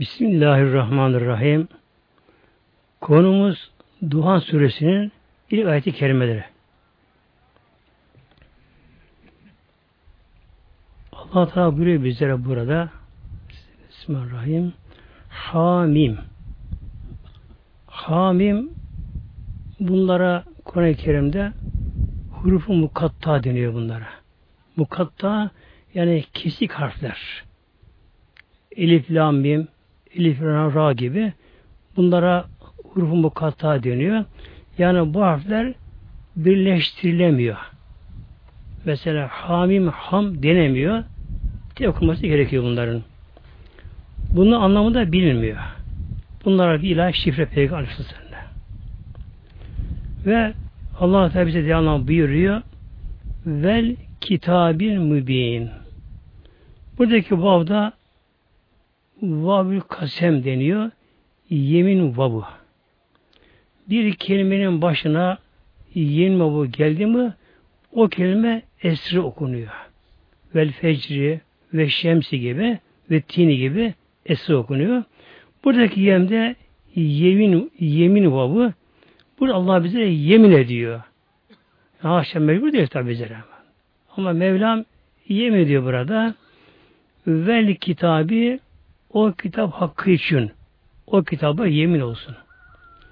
Bismillahirrahmanirrahim. Konumuz Duhan suresinin ilk ayeti kerimeleri. Allah Teala buyuruyor bizlere burada Bismillahirrahmanirrahim. Hamim. Hamim bunlara Kur'an-ı Kerim'de hurufu mukatta deniyor bunlara. Mukatta yani kesik harfler. Elif, lam, mim, elif, ra, ra gibi bunlara hurufu mukatta deniyor. Yani bu harfler birleştirilemiyor. Mesela hamim, ham denemiyor. Tek okunması gerekiyor bunların. Bunun anlamı da bilinmiyor. Bunlara bir ilahi şifre peygamber Ve Allah Teala bize devamlı buyuruyor. Vel kitabin mübin. Buradaki vavda vavül kasem deniyor. Yemin vavu. Bir kelimenin başına yemin vavu geldi mi o kelime esri okunuyor. Vel fecri ve şemsi gibi ve tini gibi esri okunuyor. Buradaki yemde yemin yemin vavu burada Allah bize yemin ediyor. Haşa mecbur değil tabi bize. Ama Mevlam yemin ediyor burada. Vel kitabı o kitap hakkı için o kitaba yemin olsun.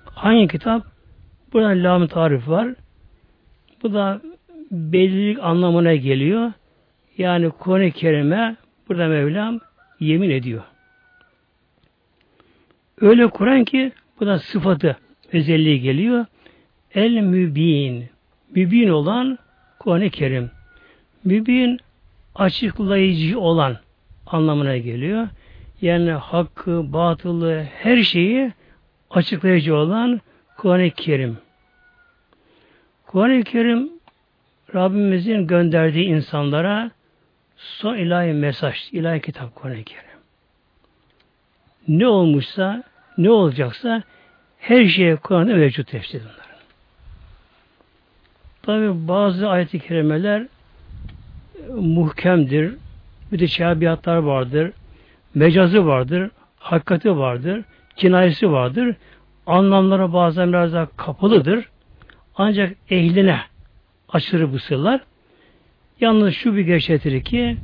Hangi kitap? Burada lam tarif var. Bu da belirlilik anlamına geliyor. Yani Kur'an-ı Kerim'e burada Mevlam yemin ediyor. Öyle Kur'an ki bu da sıfatı özelliği geliyor. El mübin. Mübin olan Kur'an-ı Kerim. Mübin açıklayıcı olan anlamına geliyor. Yani hakkı, batılı, her şeyi açıklayıcı olan Kur'an-ı Kerim. Kur'an-ı Kerim Rabbimizin gönderdiği insanlara son ilahi mesaj, ilahi kitap Kur'an-ı Kerim. Ne olmuşsa, ne olacaksa her şeye Kur'an'da mevcut tefsir bunların. Tabi bazı ayet-i kerimeler muhkemdir. Bir de şabiyatlar vardır. Mecazı vardır. Hakikati vardır. Cinayesi vardır. Anlamlara bazen biraz daha kapalıdır. Ancak ehline açılır bu sırlar. Yalnız şu bir gerçektir ki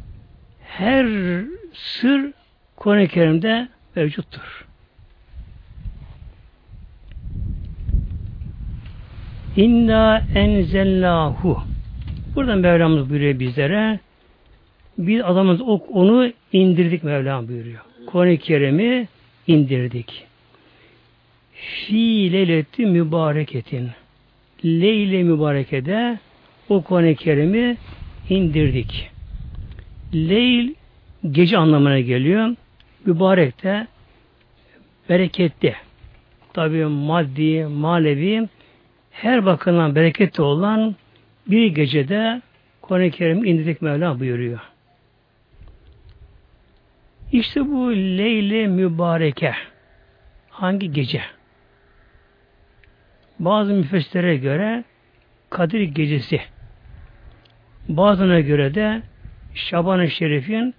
her sır Kur'an-ı Kerim'de mevcuttur. İnna enzellahu Buradan Mevlamız buyuruyor bizlere bir adamız onu indirdik Mevlam buyuruyor. Kur'an-ı Kerim'i indirdik. Fi leyleti mübareketin. Leyle mübarekede o Kur'an-ı Kerim'i indirdik. Leyl gece anlamına geliyor. Mübarek de bereketli. Tabi maddi, manevi her bakımdan bereketli olan bir gecede Kur'an-ı Kerim indirdik Mevla buyuruyor. İşte bu Leyle Mübareke hangi gece? Bazı müfessirlere göre Kadir gecesi. Bazılarına göre de Şaban-ı Şerif'in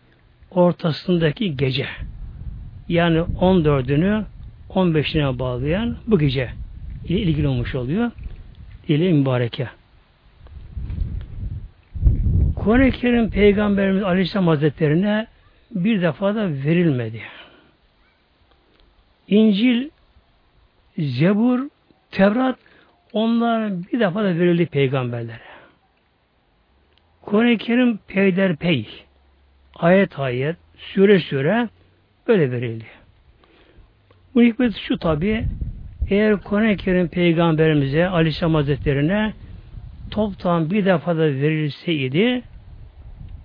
ortasındaki gece. Yani 14'ünü 15'ine bağlayan bu gece ile ilgili olmuş oluyor. Dili mübareke. Kur'an-ı Kerim Peygamberimiz Aleyhisselam Hazretlerine bir defa da verilmedi. İncil, Zebur, Tevrat onlar bir defa da verildi peygamberlere. Kur'an-ı Kerim peyderpey, ayet ayet, süre süre böyle verildi. Bu hikmet şu tabi, eğer Kur'an-ı Kerim peygamberimize, Aleyhisselam Hazretlerine toptan bir defa da verilseydi,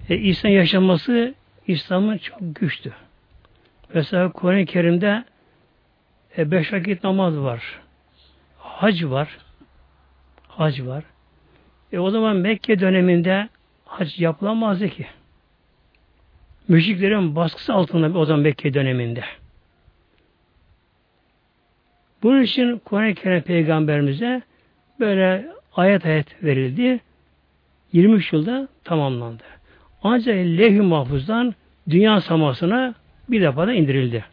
e, İslam yaşaması İslam'ın çok güçtü. Mesela Kur'an-ı Kerim'de e, beş vakit namaz var. Hac var. Hac var. E o zaman Mekke döneminde hac yapılamazdı ki. Müşriklerin baskısı altında o zaman Mekke döneminde. Bunun için Kur'an-ı Kerim peygamberimize böyle ayet ayet verildi. 23 yılda tamamlandı. Ancak levh-i mahfuzdan dünya samasına bir defa da indirildi.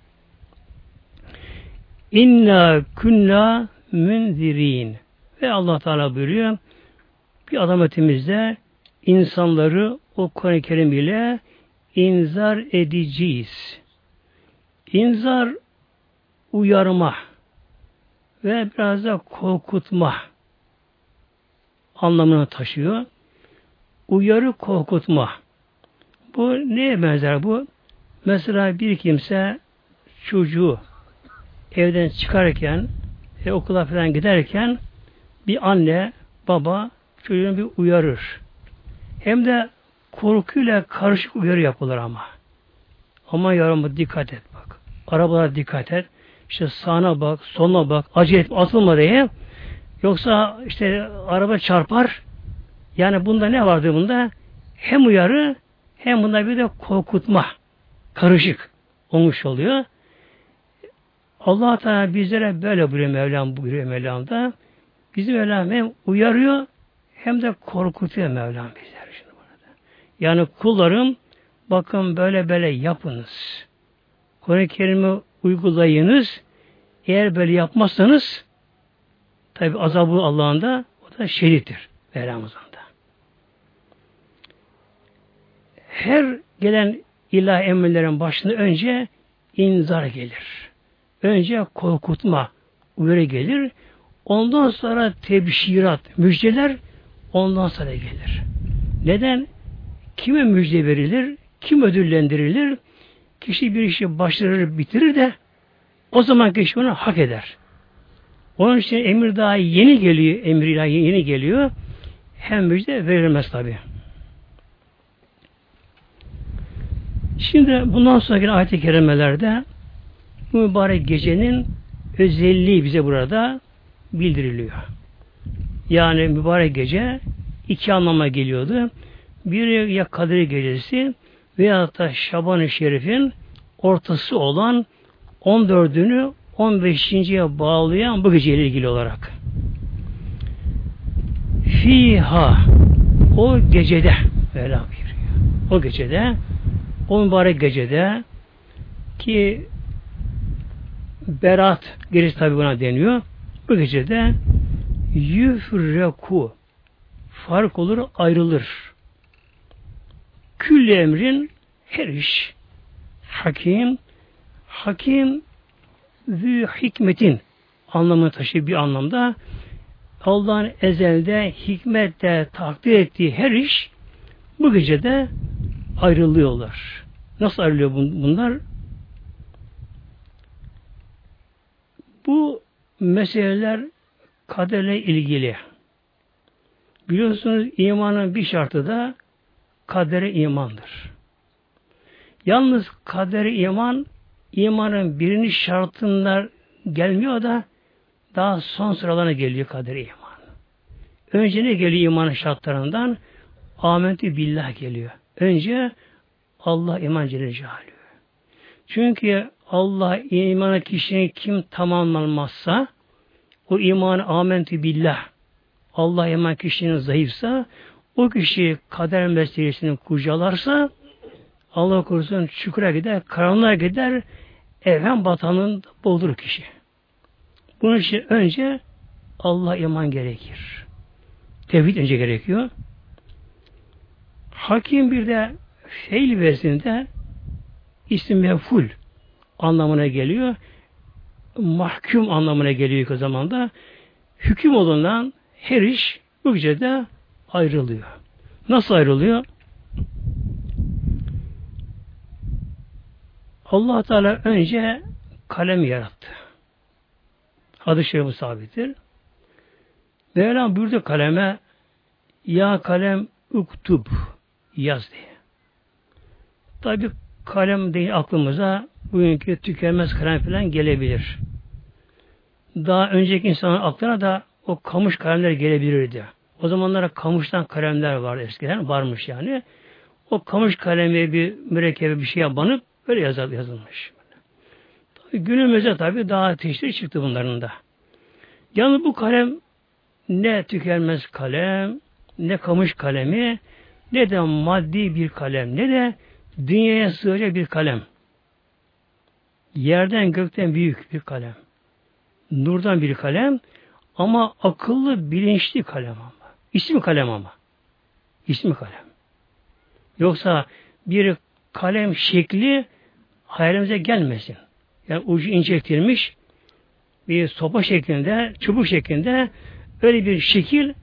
İnna kunna münzirin. Ve Allah Teala buyuruyor bir adam etimizde insanları o Kur'an-ı Kerim ile inzar edeceğiz. İnzar uyarma ve biraz da korkutma anlamını taşıyor. Uyarı korkutma. Bu neye benzer bu? Mesela bir kimse çocuğu evden çıkarken e, okula falan giderken bir anne, baba çocuğunu bir uyarır. Hem de korkuyla karışık uyarı yapılır ama. Ama yarımı dikkat et bak. Arabalara dikkat et. İşte sağına bak, soluna bak, acele et, atılma diye. Yoksa işte araba çarpar. Yani bunda ne vardı bunda? Hem uyarı hem bunda bir de korkutma. Karışık olmuş oluyor. Allah Teala bizlere böyle buyuruyor Mevlam buyuruyor Mevlam da. Bizi Mevlam hem uyarıyor hem de korkutuyor Mevlam bizleri. Şimdi burada. Yani kullarım bakın böyle böyle yapınız. Kur'an-ı Kerim'i uygulayınız. Eğer böyle yapmazsanız tabi azabı Allah'ın da o da şerittir. Mevlamızın da. Her gelen ilah emirlerin başında önce inzar gelir. Önce korkutma, uyarı gelir. Ondan sonra tebşirat, müjdeler ondan sonra gelir. Neden? Kime müjde verilir? Kim ödüllendirilir? Kişi bir işi başarır, bitirir de o zaman kişi onu hak eder. Onun için emir daha yeni geliyor, emir ilahi yeni geliyor. Hem müjde verilmez tabi. Şimdi bundan sonraki ayet-i kerimelerde mübarek gecenin özelliği bize burada bildiriliyor. Yani mübarek gece iki anlama geliyordu. Biri ya Kadir Gecesi veya da Şaban-ı Şerif'in ortası olan 14'ünü 15.ye bağlayan bu geceyle ilgili olarak. Fiha o gecede Mevla buyuruyor. O gecede o mübarek gecede ki Berat gerisi tabi buna deniyor. Bu gecede yüfreku fark olur ayrılır. Külli emrin her iş hakim hakim zü hikmetin anlamını taşıyor bir anlamda. Allah'ın ezelde hikmette takdir ettiği her iş bu gecede ayrılıyorlar. Nasıl ayrılıyor bunlar? Bu meseleler kaderle ilgili. Biliyorsunuz imanın bir şartı da kadere imandır. Yalnız kadere iman imanın birini şartından gelmiyor da daha son sıralarına geliyor kader iman. Önce ne geliyor imanın şartlarından? Amentü billah geliyor. Önce Allah iman Celle Çünkü Allah imanı kişinin kim tamamlanmazsa o iman amentü billah Allah iman kişinin zayıfsa o kişi kader meselesini kurcalarsa Allah korusun çukura gider, karanlığa gider, evhen batanın boğulur kişi. Bunun için önce Allah iman gerekir. Tevhid önce gerekiyor. Hakim bir de feil versində isim meful anlamına geliyor. Mahkum anlamına geliyor o zaman da. Hüküm olunan her iş bu gecede ayrılıyor. Nasıl ayrılıyor? allah Teala önce kalem yarattı. Hadis-i şerif sabittir. Mevlam buyurdu kaleme ya kalem uktub yaz diye. Tabi kalem değil aklımıza bugünkü tükenmez kalem falan gelebilir. Daha önceki insanın aklına da o kamış kalemler gelebilirdi. O zamanlara kamıştan kalemler vardı eskiden, varmış yani. O kamış kalemi bir mürekkebi bir şey banıp böyle yazar, yazılmış. Tabii günümüzde tabi daha teşhir çıktı bunların da. Yalnız bu kalem ne tükenmez kalem, ne kamış kalemi, ne de maddi bir kalem, ne de dünyaya sığacak bir kalem. Yerden gökten büyük bir kalem. Nurdan bir kalem ama akıllı, bilinçli kalem ama. İsmi kalem ama. İsmi kalem. Yoksa bir kalem şekli hayalimize gelmesin. Yani ucu inceltilmiş bir sopa şeklinde, çubuk şeklinde öyle bir şekil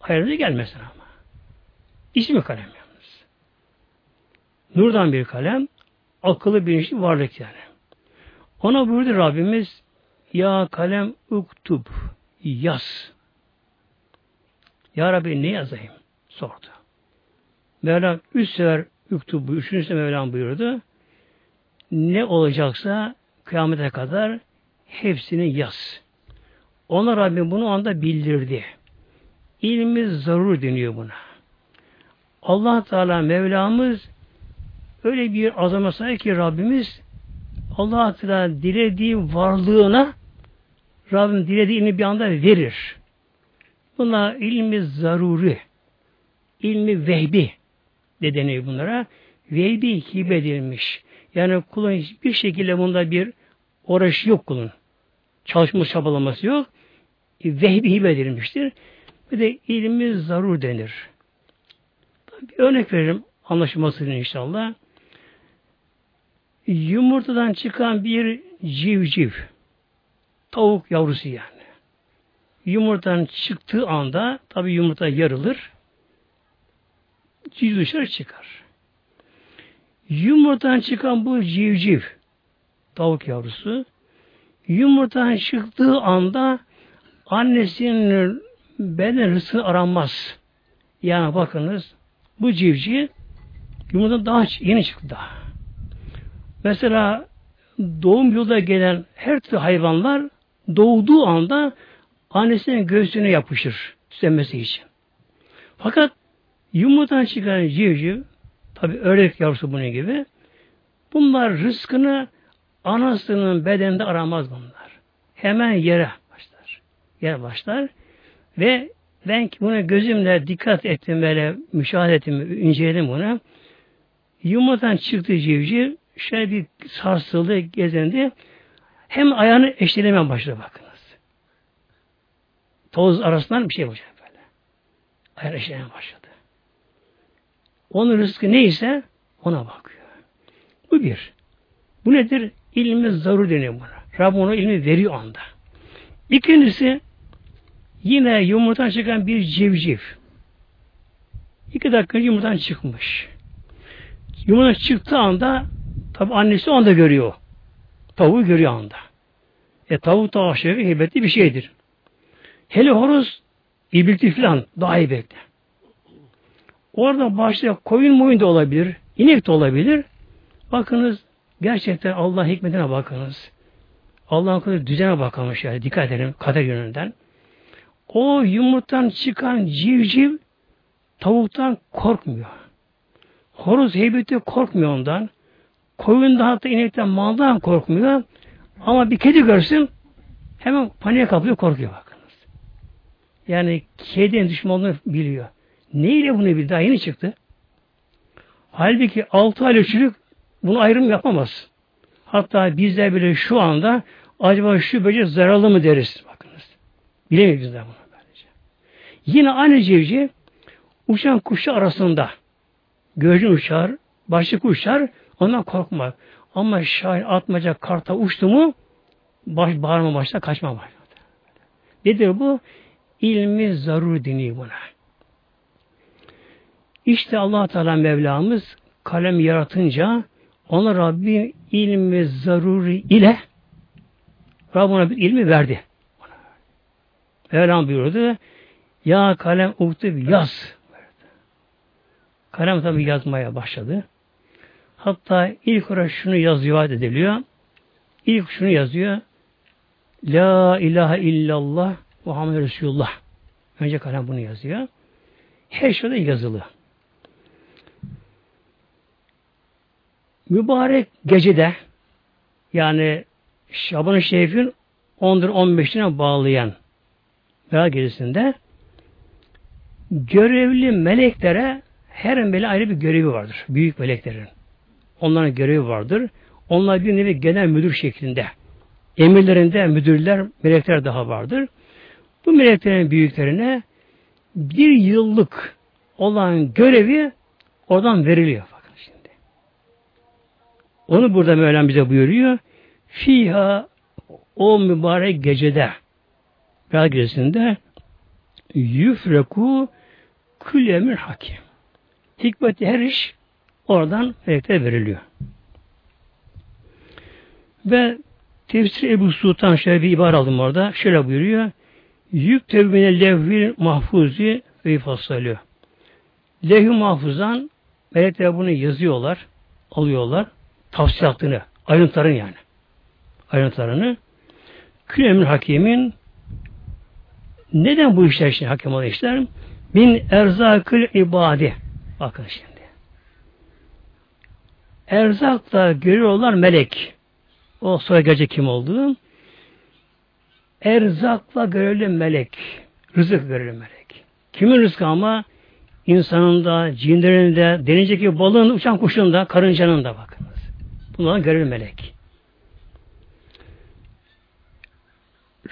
hayalimize gelmesin ama. İsmi kalem yalnız. Nurdan bir kalem, akıllı bilinçli varlık yani. Ona buyurdu Rabbimiz Ya kalem uktub yaz. Ya Rabbi ne yazayım? Sordu. Mevlam üç sefer uktub, üçüncüsü Mevlam buyurdu. Ne olacaksa kıyamete kadar hepsini yaz. Ona Rabbim bunu anda bildirdi. İlmi zarur deniyor buna. Allah Teala Mevlamız öyle bir azamet sahip ki Rabbimiz Allah Teala dilediği varlığına Rabbim dilediğini bir anda verir. Buna ilmi zaruri, ilmi vehbi de deniyor bunlara. Vehbi hibe edilmiş. Yani kulun hiçbir şekilde bunda bir uğraşı yok kulun. Çalışma çabalaması yok. E, vehbi hibe edilmiştir. Bir de ilmi zarur denir. Bir örnek veririm anlaşılması inşallah. Yumurtadan çıkan bir civciv, tavuk yavrusu yani. Yumurtadan çıktığı anda tabi yumurta yarılır, civciv dışarı çıkar. Yumurtadan çıkan bu civciv, tavuk yavrusu, yumurtadan çıktığı anda annesinin beden rızkını aranmaz. Yani bakınız bu civciv yumurtadan daha yeni çıktı daha. Mesela doğum yolda gelen her türlü hayvanlar doğduğu anda annesinin göğsüne yapışır tükenmesi için. Fakat yumurtadan çıkan civciv tabi ördek yavrusu bunun gibi bunlar rızkını anasının bedeninde aramaz bunlar. Hemen yere başlar. Yere başlar ve ben bunu gözümle dikkat ettim böyle müşahede ettim, inceledim bunu. Yumurtadan çıktı civciv şöyle bir sarsıldı, gezendi. Hem ayağını eşlelemeye başladı bakınız. Toz arasından bir şey başladı böyle. Ayağını eşlelemeye başladı. Onun rızkı neyse ona bakıyor. Bu bir. Bu nedir? İlmi zarur deniyor buna. Rabbim ona ilmi veriyor anda. İkincisi yine yumurtadan çıkan bir civciv. İki dakika yumurtadan çıkmış. Yumurtadan çıktığı anda Tabi annesi o anda görüyor. Tavuğu görüyor anda. E tavuk da aşırı heybetli bir şeydir. Hele horoz iblikli filan daha heybetli. Orada başta koyun moyun da olabilir, inek de olabilir. Bakınız gerçekten Allah hikmetine bakınız. Allah'ın kadar düzene bakılmış yani dikkat edelim kader yönünden. O yumurtadan çıkan civciv tavuktan korkmuyor. Horoz heybeti korkmuyor ondan. Koyun da hatta inekten maldan korkmuyor. Ama bir kedi görsün hemen paniğe kapıyor korkuyor bakınız. Yani kedinin düşmanını biliyor. Neyle bunu bir daha yeni çıktı? Halbuki altı aylık çocuk bunu ayrım yapamaz. Hatta bizler bile şu anda acaba şu böcek zararlı mı deriz bakınız. Bilemeyiz bizler bunu böylece. Yine aynı cevci uçan kuşu arasında gözün uçar, başlık uçar, Ondan korkmak. Ama şahin atmaca karta uçtu mu baş, bağırma başta kaçma başladı. Nedir bu? İlmi zarur dini buna. İşte allah Teala Mevlamız kalem yaratınca ona Rabbim ilmi zaruri ile Rabbim bir ilmi verdi. Mevlam buyurdu ya kalem uktub yaz. Kalem tabi yazmaya başladı. Hatta ilk olarak şunu yazıyor ediliyor. İlk şunu yazıyor. La ilahe illallah Muhammed Resulullah. Önce kalem bunu yazıyor. Her şeyde yazılı. Mübarek gecede yani Şaban-ı Şerif'in 10'dur 15'ine bağlayan Berat gecesinde görevli meleklere her melek ayrı bir görevi vardır. Büyük meleklerin. Onların görevi vardır. Onlar bir nevi genel müdür şeklinde. emirlerinde müdürler, melekler daha vardır. Bu meleklerin büyüklerine bir yıllık olan görevi oradan veriliyor. Bakın şimdi. Onu burada Mevlam bize buyuruyor. Fiha o mübarek gecede Berat gecesinde yüfreku kül emir hakim. Hikmeti her iş oradan melekler veriliyor. Ve tefsir Ebu Sultan şöyle bir ibare aldım orada. Şöyle buyuruyor. Yük tevbine levhil mahfuzi ve ifassalıyor. Levh-i mahfuzdan melekler bunu yazıyorlar, alıyorlar. Tafsilatını, ayrıntılarını yani. Ayrıntılarını. Kül emir hakimin neden bu işler için hakim olan işler? Min erzakül ibadi. Bakın şimdi. Erzakla görüyorlar melek. O sonra gelecek kim olduğu. Erzakla görülü melek. Rızık görülü melek. Kimin rızkı ama? insanın da, cinlerin de, denizdeki balığın, uçan kuşun da, karıncanın da bakınız. Bunlar görülü melek.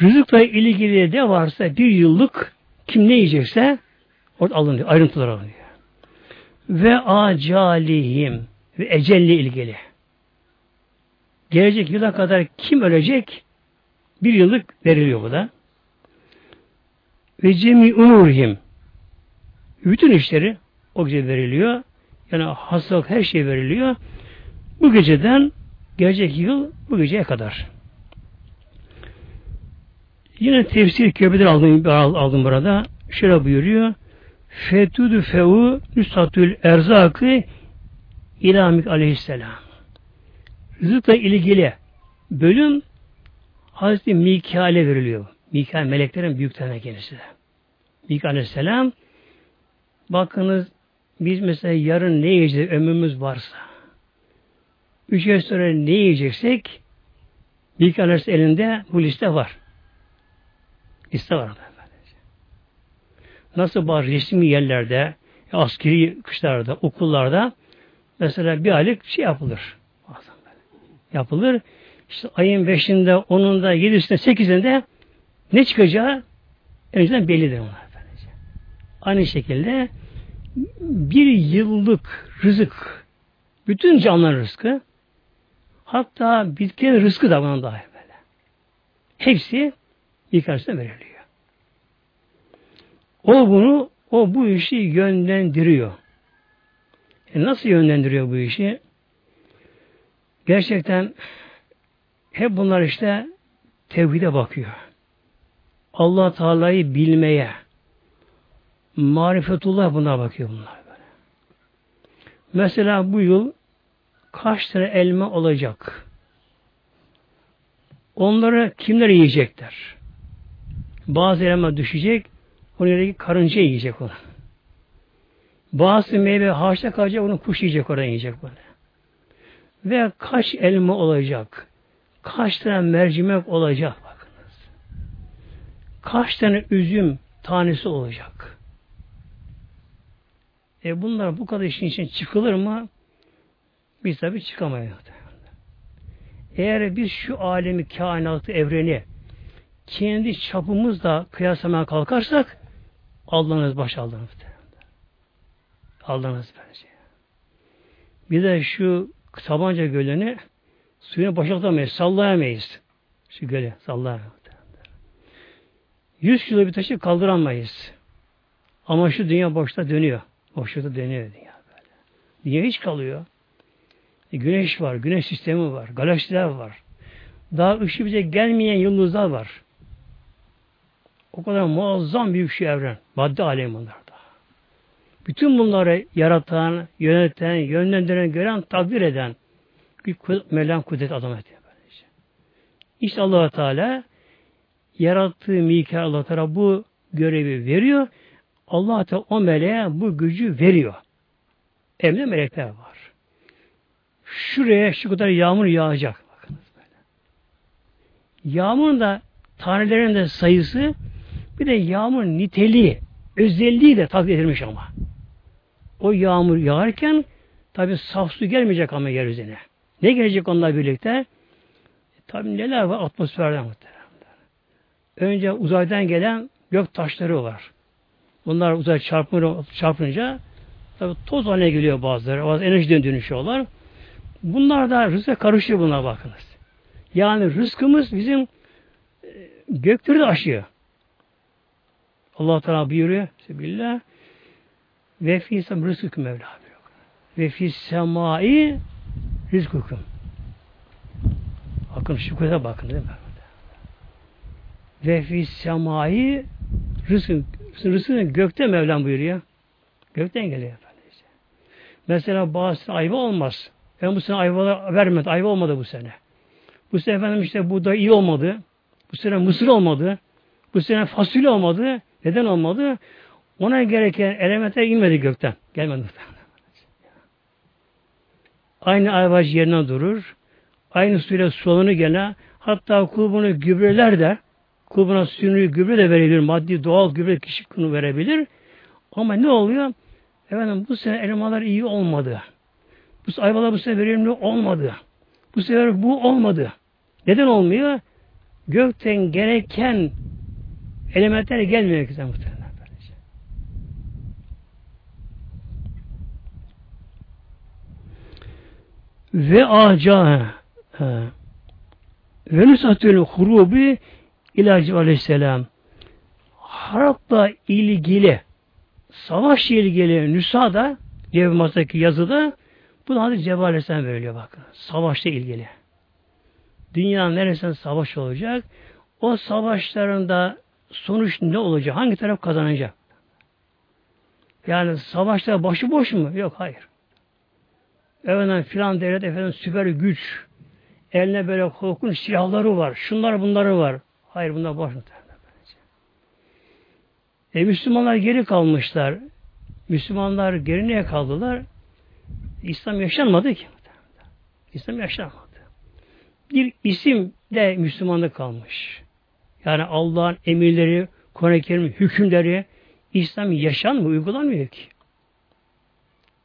Rızıkla ilgili de varsa bir yıllık kim ne yiyecekse orada alınıyor. Ayrıntılar alınıyor. Ve acalihim ve ecelli ilgili. Gelecek yıla kadar kim ölecek? Bir yıllık veriliyor bu da. Ve cemi umurhim. Bütün işleri o gece veriliyor. Yani hastalık her şey veriliyor. Bu geceden gelecek yıl bu geceye kadar. Yine tefsir köbeden aldım, aldım burada. Şöyle buyuruyor. Fetüdü fevu nüsatül erzakı İlamik aleyhisselam. Rızıkla ilgili bölüm Hazreti Mikail'e veriliyor. Mikail meleklerin büyük tane kendisi. Mikail aleyhisselam bakınız biz mesela yarın ne yiyeceğiz ömrümüz varsa üç ay sonra ne yiyeceksek Mikail aleyhisselam elinde bu liste var. Liste var. Nasıl bazı resmi yerlerde, askeri kışlarda, okullarda mesela bir aylık şey yapılır. Yapılır. İşte ayın beşinde, onunda, yedisinde, sekizinde ne çıkacağı önceden bellidir onlar. Aynı şekilde bir yıllık rızık, bütün canlıların rızkı, hatta bitkinin rızkı da buna dahil böyle. Hepsi bir karşısına veriliyor. O bunu, o bu işi yönlendiriyor. E nasıl yönlendiriyor bu işi? Gerçekten hep bunlar işte tevhide bakıyor. Allah Teala'yı bilmeye, marifetullah buna bakıyor bunlar böyle. Mesela bu yıl kaç tane elma olacak? Onları kimler yiyecekler? Bazı elma düşecek, onun yerine karınca yiyecek onu. Bazı meyve haşta kalacak, onu kuş yiyecek, oraya yiyecek böyle. Ve kaç elma olacak? Kaç tane mercimek olacak bakınız. Kaç tane üzüm tanesi olacak? E bunlar bu kadar işin için çıkılır mı? Biz tabi çıkamayız. Eğer biz şu alemi, kainatı, evreni kendi çapımızla kıyaslamaya kalkarsak Allah'ınız baş aldınız. Aldınız bence. Bir de şu Sabanca Gölü'nü suyunu boşaltamayız, sallayamayız. Şu gölü sallayamayız. Yüz kilo bir taşı kaldıramayız. Ama şu dünya boşta dönüyor. Boşlukta dönüyor dünya böyle. Dünya hiç kalıyor. E, güneş var, güneş sistemi var, galaksiler var. Daha ışığı bize gelmeyen yıldızlar var. O kadar muazzam büyük şey evren. Madde alemi bunlarda. Bütün bunları yaratan, yöneten, yönlendiren, gören, takdir eden bir Mevlam kudret adam ediyor. İşte allah Teala yarattığı Mikail allah Teala bu görevi veriyor. allah Teala o meleğe bu gücü veriyor. Emre melekler var. Şuraya şu kadar yağmur yağacak. Bakınız böyle. Yağmurun da tanelerin de sayısı bir de yağmur niteliği, özelliği de takdir edilmiş ama. O yağmur yağarken tabi saf su gelmeyecek ama yeryüzüne. Ne gelecek onunla birlikte? Tabi neler var atmosferde muhteremler. Önce uzaydan gelen gök taşları var. Bunlar uzay çarpınca, çarpınca tabi toz haline geliyor bazıları. Bazı enerjiden dönüşüyorlar. Bunlar da rızka karışıyor buna bakınız. Yani rızkımız bizim e, gökleri de aşıyor. Allah Teala buyuruyor. Bismillah. Ve fi sem rızküküm Mevla diyor. Ve fi semai rizkukum. Bakın şükrede bakın değil mi? Ve fi semai rızkın rızkın gökte Mevlam buyuruyor. Gökten geliyor efendim. Mesela bazı ayva olmaz. Ben bu sene ayva vermedi. Ayva olmadı bu sene. Bu sene efendim işte bu da iyi olmadı. Bu sene mısır olmadı. Bu sene fasulye olmadı. Neden olmadı? Ona gereken elementler inmedi gökten. Gelmedi. Aynı ayvaç yerine durur. Aynı suyla sulanır gene. Hatta kulbunu gübreler de kulbuna suyunu gübre de verebilir. Maddi doğal gübre kişi bunu verebilir. Ama ne oluyor? Efendim bu sene elmalar iyi olmadı. Bu ayvalar bu sene verimli olmadı. Bu sefer bu olmadı. Neden olmuyor? Gökten gereken elementler gelmiyor ki muhtemelen. Ve aca ve nusatül hurubi ilacı aleyhisselam harapla ilgili savaşla ilgili nüsada Cevmas'taki yazıda bu da Hazreti Cebrail Aleyhisselam veriliyor bakın. Savaşla ilgili. Dünyanın neresinde savaş olacak? O savaşlarında sonuç ne olacak? Hangi taraf kazanacak? Yani savaşta başıboş mu? Yok hayır. Efendim filan devlet efendim süper güç eline böyle korkunç silahları var. Şunlar bunları var. Hayır bunlar boş? E Müslümanlar geri kalmışlar. Müslümanlar geri niye kaldılar? İslam yaşanmadı ki. İslam yaşanmadı. Bir isim de Müslümanda kalmış. Yani Allah'ın emirleri, Kur'an-ı Kerim hükümleri İslam yaşanmıyor, uygulanmıyor ki.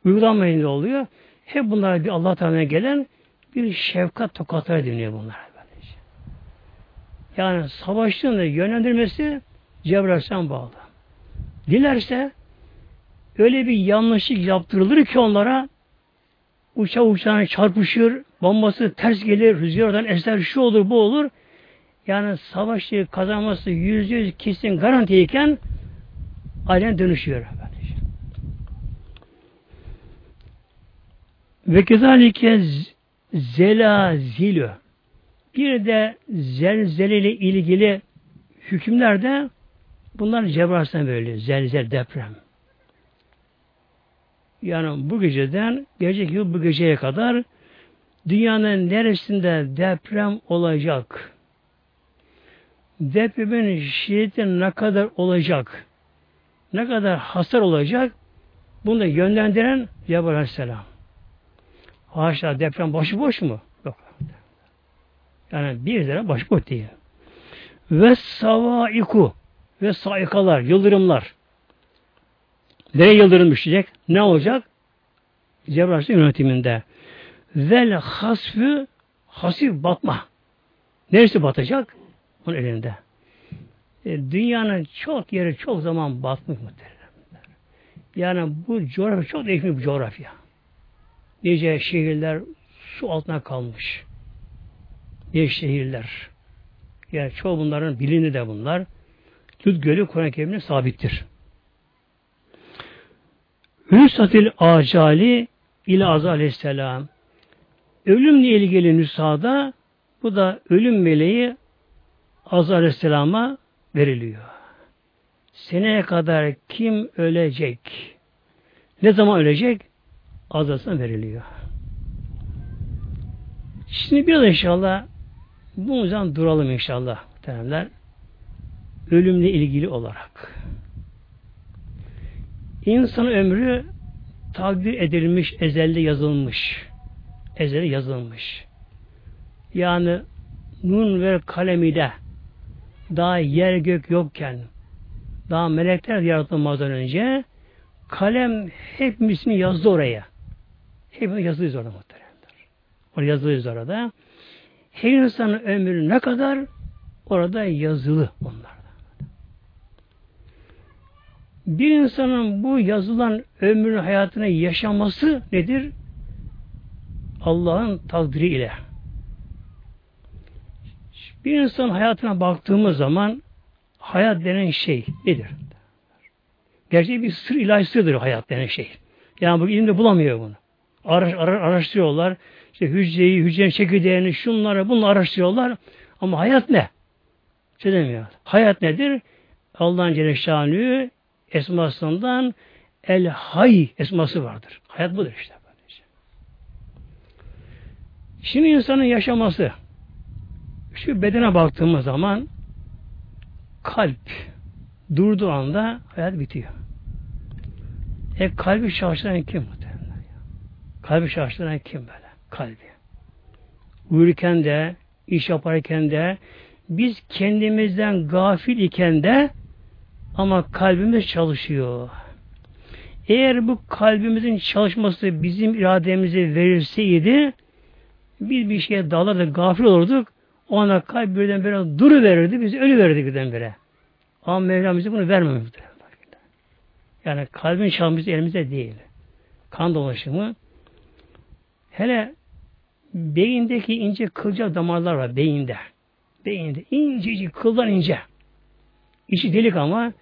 Uygulanmayınca oluyor. Hep bunlar bir Allah Teala'ya gelen bir şefkat tokatları dinliyor bunlar. Yani savaştığında yönlendirmesi Cebrail bağlı. Dilerse öyle bir yanlışlık yaptırılır ki onlara uça uçağına çarpışır, bombası ters gelir, rüzgardan eser, şu olur, bu olur. Yani savaşı kazanması yüzde yüz kesin garantiyken aynen dönüşüyor. Ve kezalike zelazilü bir de zelzele ile ilgili hükümlerde bunlar Cebrail'den böyle zelzel deprem. Yani bu geceden gelecek yıl bu geceye kadar dünyanın neresinde deprem olacak? Depremin şiddeti ne kadar olacak? Ne kadar hasar olacak? Bunu da yönlendiren Cebrail Aleyhisselam. Haşa deprem başıboş mu? Yok. Yani bir lira başıboş değil. Ve savaiku ve saikalar, yıldırımlar. Nereye yıldırım düşecek? Ne olacak? Cebrail yönetiminde. Vel hasfü hasif batma. Neresi batacak? Onun elinde. E, dünyanın çok yeri çok zaman batmış muhtemelen. Yani bu coğrafya çok değişmiş bir coğrafya. Nice şehirler su altına kalmış. Nice şehirler. Yani çoğu bunların bilini de bunlar. Tüt Gölü Kur'an-ı Kerim'de sabittir. Hüsatil acali ile Azza aleyhisselam. Ölümle ilgili nüsada bu da ölüm meleği Azza aleyhisselama veriliyor. Seneye kadar kim ölecek? Ne zaman ölecek? Azasına veriliyor. Şimdi biraz inşallah bu yüzden duralım inşallah muhtemelenler. Ölümle ilgili olarak. İnsan ömrü takdir edilmiş, ezelde yazılmış. Ezelde yazılmış. Yani nun ve kalemiyle daha yer gök yokken daha melekler yaratılmadan önce kalem hepimizin yazdı oraya. Hepimiz yazılıyız orada muhteremler. Orada yazılıyız orada. Her insanın ömrü ne kadar orada yazılı onlar. Bir insanın bu yazılan ömrünün hayatını yaşaması nedir? Allah'ın takdiri ile. Bir insan hayatına baktığımız zaman hayat denen şey nedir? Gerçi bir sır ilahi sırdır hayat denen şey. Yani bu ilimde bulamıyor bunu. Araş, ara, araştırıyorlar. İşte hücreyi, hücrenin çekirdeğini, şunları, bunu araştırıyorlar. Ama hayat ne? Şey demiyor. Hayat nedir? Allah'ın Celle esmasından El Hay esması vardır. Hayat budur işte. Şimdi insanın yaşaması şu bedene baktığımız zaman kalp durduğu anda hayat bitiyor. E kalbi çalıştıran kim? Kalbi çalıştıran kim böyle? Kalbi. Uyurken de, iş yaparken de, biz kendimizden gafil iken de ama kalbimiz çalışıyor. Eğer bu kalbimizin çalışması bizim irademize verilseydi biz bir şeye dalar da gafil olurduk. O anda kalp birden böyle duru verirdi. Biz ölü verirdik birden bire. Ama Mevlam bize bunu vermemiştir. Yani kalbin çalışması elimizde değil. Kan dolaşımı hele beyindeki ince kılcal damarlar var beyinde. Beyinde incecik kıldan ince. İçi delik ama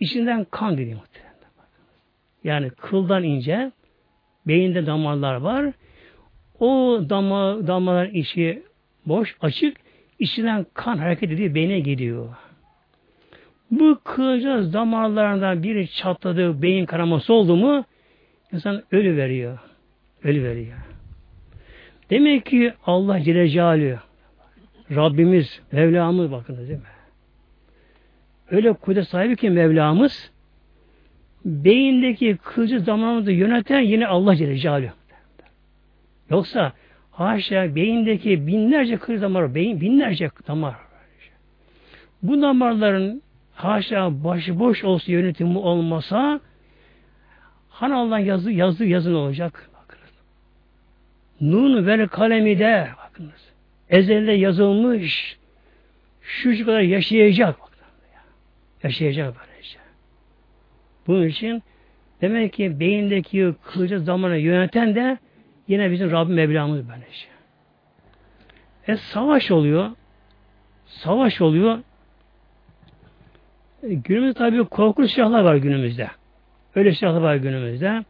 içinden kan geliyor muhtemelen. Yani kıldan ince beyinde damarlar var. O dama, damarların içi boş, açık. içinden kan hareket ediyor, beyne gidiyor. Bu kılcal damarlarından biri çatladı, beyin kanaması oldu mu insan ölü veriyor. Ölü veriyor. Demek ki Allah Celle Celaluhu Rabbimiz, Mevlamız bakınız değil mi? öyle kudret sahibi ki Mevlamız beyindeki kılcı damarımızı yöneten yine Allah Celle Celaluhu. Yoksa haşa beyindeki binlerce kılcı damar, beyin binlerce damar. Bu damarların haşa başıboş olsa yönetimi olmasa hani Allah yazı yazı yazın olacak. Nun ve kalemi de bakınız. Ezelde yazılmış şu kadar yaşayacak yaşayacak böylece. Bunun için demek ki beyindeki kılıcı zamanı yöneten de yine bizim Rabbim Mevlamız böylece. E savaş oluyor. Savaş oluyor. E, günümüzde tabi korkunç silahlar var günümüzde. Öyle silahlar var günümüzde.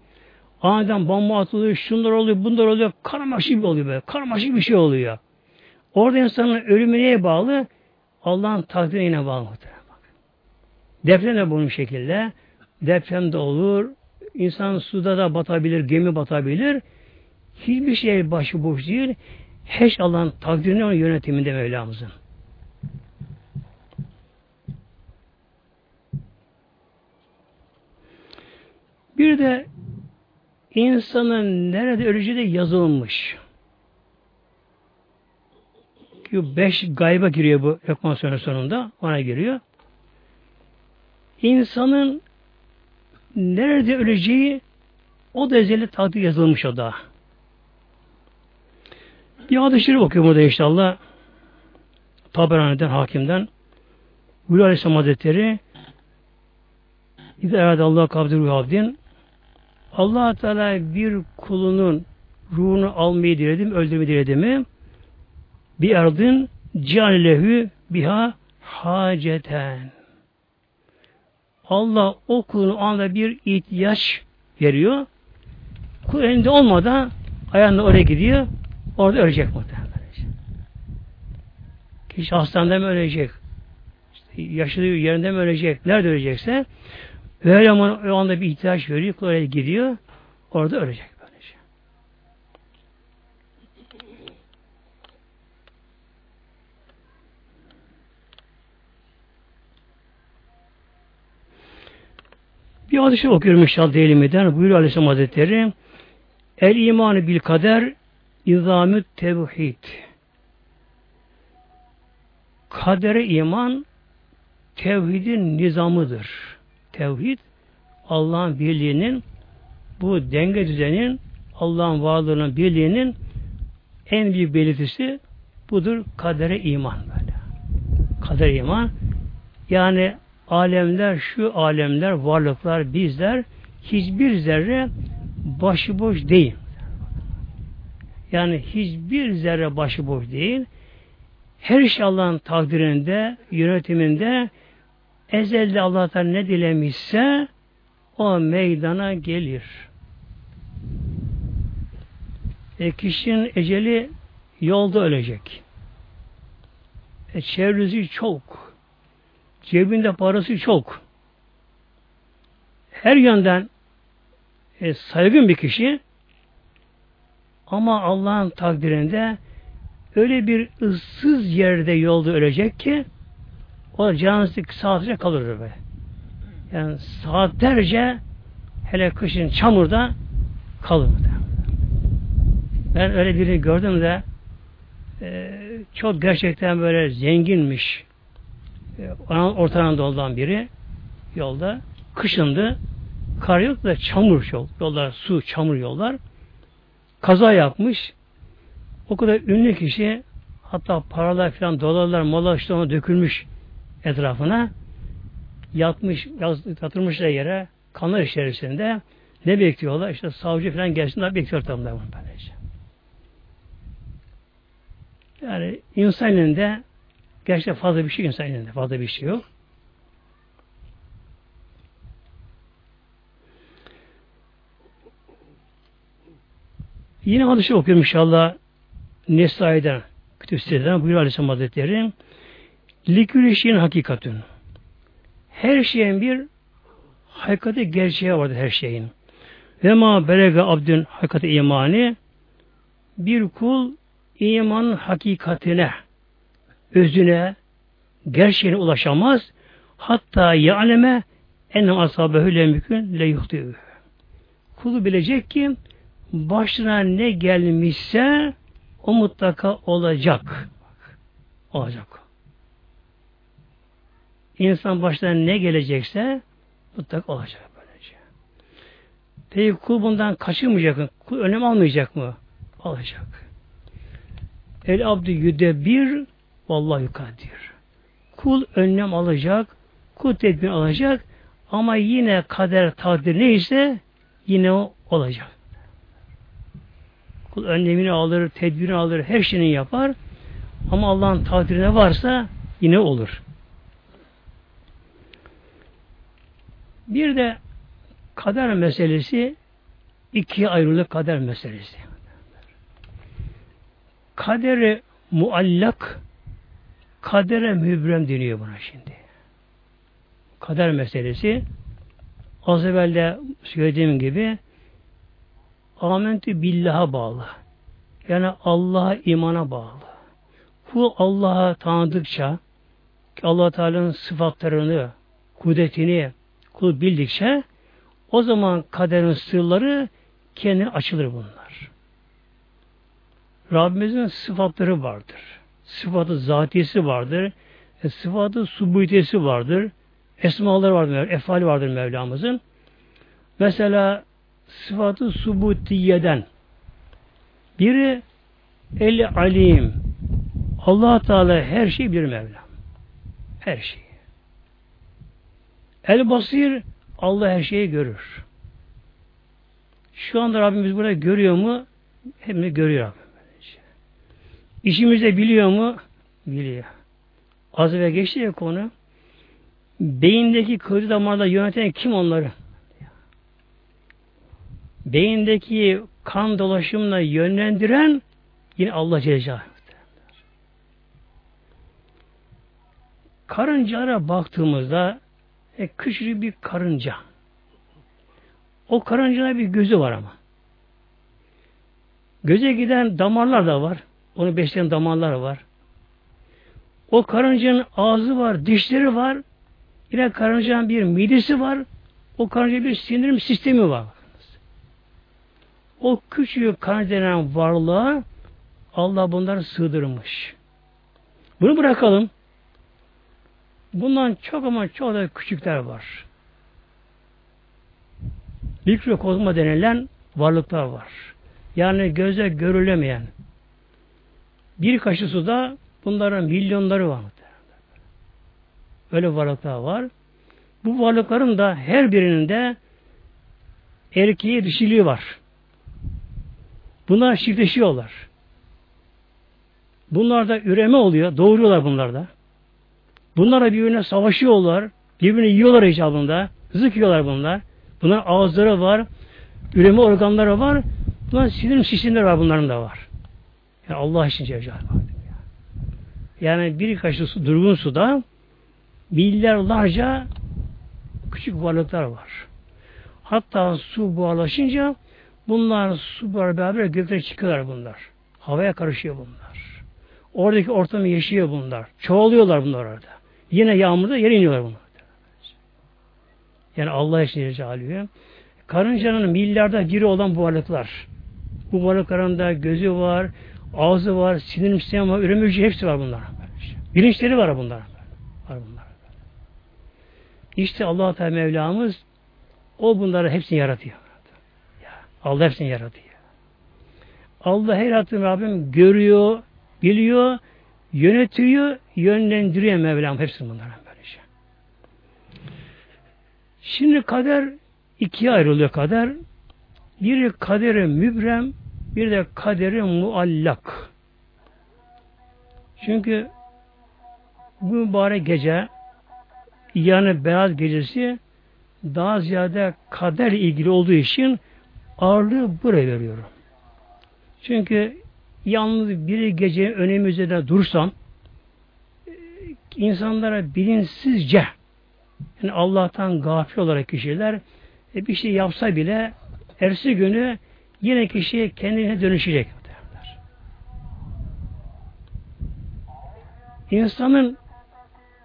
Aniden bomba atılıyor, şunlar oluyor, bunlar oluyor, karmaşık bir oluyor böyle. Karmaşık bir şey oluyor. Orada insanın ölümü neye bağlı? Allah'ın takdirine bağlı. Deprem de bunun şekilde. Deprem de olur. İnsan suda da batabilir, gemi batabilir. Hiçbir şey başıboş değil. Her şey Allah'ın takdirine onun yönetiminde Mevlamızın. Bir de insanın nerede öleceği de yazılmış. Ki beş gayba giriyor bu ekvasyonun sonunda. Ona giriyor. İnsanın nerede öleceği o da ezeli takdir yazılmış o da. Bir hadis-i şerif okuyor burada inşallah. Taberani'den, hakimden. Hülya Aleyhisselam Hazretleri İde erade Allah kabdir abdin allah Teala bir kulunun ruhunu almayı diledi mi, öldürmeyi diledi mi bir erdin cihalehü biha haceten Allah o kulun anda bir ihtiyaç veriyor. Kul elinde olmadan ayağında oraya gidiyor. Orada ölecek muhtemelen. Kişi hastanede mi ölecek? İşte yaşlı yerinde mi ölecek? Nerede ölecekse öyle o anda bir ihtiyaç veriyor. Oraya gidiyor. Orada ölecek. Bir hadisi okuyorum inşallah değilimden. Buyuruyor Aleyhisselam Hazretleri El imanı bil kader izamü tevhid Kadere iman tevhidin nizamıdır. Tevhid Allah'ın birliğinin bu denge düzenin Allah'ın varlığının birliğinin en büyük belirtisi Budur kadere iman böyle. Kader iman. Yani alemler, şu alemler, varlıklar, bizler hiçbir zerre başıboş değil. Yani hiçbir zerre başıboş değil. Her şey Allah'ın takdirinde, yönetiminde ezelde Allah'tan ne dilemişse o meydana gelir. E, kişinin eceli yolda ölecek. E, çevresi çok. Cebinde parası çok. Her yönden e, saygın bir kişi ama Allah'ın takdirinde öyle bir ıssız yerde yolda ölecek ki o canlısı saatlerce kalır böyle. Yani saatlerce hele kışın çamurda kalır. Ben öyle birini gördüm de e, çok gerçekten böyle zenginmiş. E, Orta Anadolu'dan biri yolda. Kışındı. Kar yok da çamur yol. Yollar su, çamur yollar. Kaza yapmış. O kadar ünlü kişi hatta paralar falan dolarlar, mala işte ona dökülmüş etrafına. Yatmış, yatırmışlar yere kanlar içerisinde ne bekliyorlar? İşte savcı falan gelsin daha bekliyor tam da böylece. Yani insan elinde gerçekten fazla bir şey insan elinde fazla bir şey yok. Yine hadisi okuyorum inşallah Nesai'den kütüb siteden buyuruyor Aleyhisselam Hazretleri Likül şeyin hakikatün her şeyin bir hakikati gerçeği vardır her şeyin. Ve ma belege abdün hakikati imani bir kul imanın hakikatine özüne gerçeğine ulaşamaz hatta ya'leme en asabehü le mükün le. Kulu bilecek ki başına ne gelmişse o mutlaka olacak. Olacak. İnsan başına ne gelecekse mutlaka olacak böylece. Peki kul bundan kaçınmayacak mı? Kul önem almayacak mı? Olacak. El abdü yüdebir vallahi kadir. Kul önlem alacak, kul tedbir alacak ama yine kader takdir neyse yine o olacak. Kul önlemini alır, tedbirini alır, her şeyini yapar. Ama Allah'ın takdirine varsa yine olur. Bir de kader meselesi ikiye ayrılık kader meselesi. Kaderi muallak kadere mübrem deniyor buna şimdi. Kader meselesi az evvel de söylediğim gibi amentü billaha bağlı. Yani Allah'a imana bağlı. Kul Allah'a tanıdıkça allah Teala'nın sıfatlarını, kudretini kul bildikçe o zaman kaderin sırları kendine açılır bunlar. Rabbimizin sıfatları vardır. Sıfatı zatisi vardır. E, sıfatı subutiyesi vardır. Esmaları vardır, efali vardır Mevlamızın. Mesela sıfatı subutiyeden biri el alim allah Teala her şeyi bilir Mevlam. Her şeyi. El basir Allah her şeyi görür. Şu anda Rabbimiz burada görüyor mu? Hepimiz görüyor Rabbim. İşimizde biliyor mu? Biliyor. Az ve geçti ya konu. Beyindeki kılcı damarda yöneten kim onları? beyindeki kan dolaşımına yönlendiren yine Allah Celle Karıncalara baktığımızda e, küçük bir karınca. O karıncanın bir gözü var ama. Göze giden damarlar da var. Onu besleyen damarlar var. O karıncanın ağzı var, dişleri var. Yine karıncanın bir midesi var. O karıncanın bir sindirim sistemi var o küçük kan denen varlığa Allah bunları sığdırmış. Bunu bırakalım. Bundan çok ama çok da küçükler var. Mikrokozma denilen varlıklar var. Yani göze görülemeyen. Bir kaşık suda bunların milyonları var. Öyle varlıklar var. Bu varlıkların da her birinin de erkeği dişiliği var. Bunlar çiftleşiyorlar. Bunlarda üreme oluyor. Doğuruyorlar bunlarda. Bunlarla birbirine savaşıyorlar. Birbirini yiyorlar icabında. Rızık yiyorlar bunlar. Bunların ağızları var. Üreme organları var. Bunların sinir sistemleri var. Bunların da var. Yani Allah için cevcal Yani bir kaşık su, durgun suda milyarlarca küçük varlıklar var. Hatta su buharlaşınca bunlar su beraber göklere çıkıyorlar bunlar. Havaya karışıyor bunlar. Oradaki ortamı yaşıyor bunlar. Çoğalıyorlar bunlar orada. Yine yağmurda yere iniyorlar bunlar. Yani Allah için alıyor. Karıncanın milyarda biri olan bu varlıklar. Bu varlıkların da gözü var, ağzı var, sinir sistemi var, üreme hepsi var bunlar. Bilinçleri var bunlar. Var bunlar. İşte Allah Teala Mevlamız o bunları hepsini yaratıyor. Allah hepsini yaratıyor. Allah her yarattığını Rabbim görüyor, biliyor, yönetiyor, yönlendiriyor Mevlam hepsini bunlara böylece. Şimdi kader ikiye ayrılıyor kader. Biri kaderi mübrem, bir de kaderi muallak. Çünkü bu mübarek gece yani beyaz gecesi daha ziyade kader ilgili olduğu için ağırlığı buraya veriyorum. Çünkü yalnız bir gece önemi üzerinde dursam insanlara bilinçsizce yani Allah'tan gafil olarak kişiler e, bir şey yapsa bile ersi günü yine kişi kendine dönüşecek. Derler. İnsanın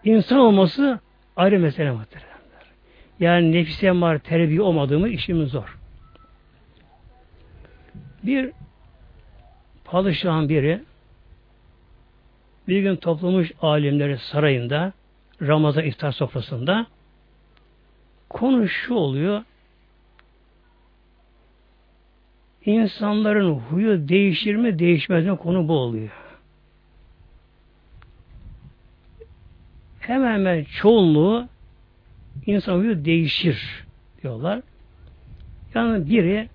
insan olması ayrı mesele muhteremler. Yani nefise var terbiye olmadığımı işimiz zor. Bir padişahın biri bir gün toplamış alimleri sarayında Ramazan iftar sofrasında konu şu oluyor insanların huyu değişir mi değişmez mi konu bu oluyor. Hemen hemen çoğunluğu insan huyu değişir diyorlar. Yani biri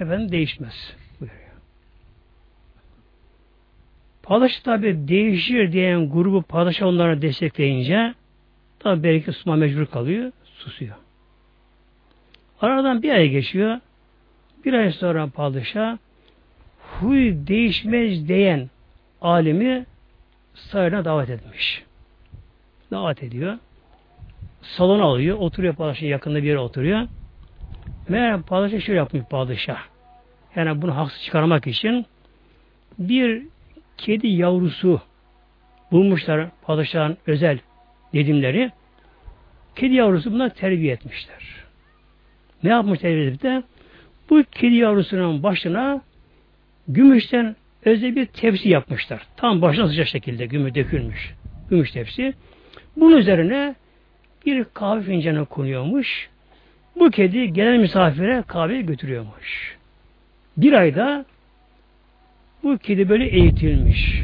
efendim değişmez. Padişah tabi değişir diyen grubu padişah onlara destekleyince tabi belki susma mecbur kalıyor, susuyor. Aradan bir ay geçiyor. Bir ay sonra padişah huy değişmez diyen alimi sarayına davet etmiş. Davet ediyor. Salon alıyor. Oturuyor padişah yakında bir yere oturuyor. Meğer padişah şöyle yapmış padişah. Yani bunu haksız çıkarmak için bir kedi yavrusu bulmuşlar padişahın özel dedimleri. Kedi yavrusu buna terbiye etmişler. Ne yapmış terbiye de bu kedi yavrusunun başına gümüşten özel bir tepsi yapmışlar. Tam başına sıcak şekilde gümüş dökülmüş. Gümüş tepsi. Bunun üzerine bir kahve fincanı konuyormuş. Bu kedi gelen misafire kahve götürüyormuş. Bir ayda bu kedi böyle eğitilmiş.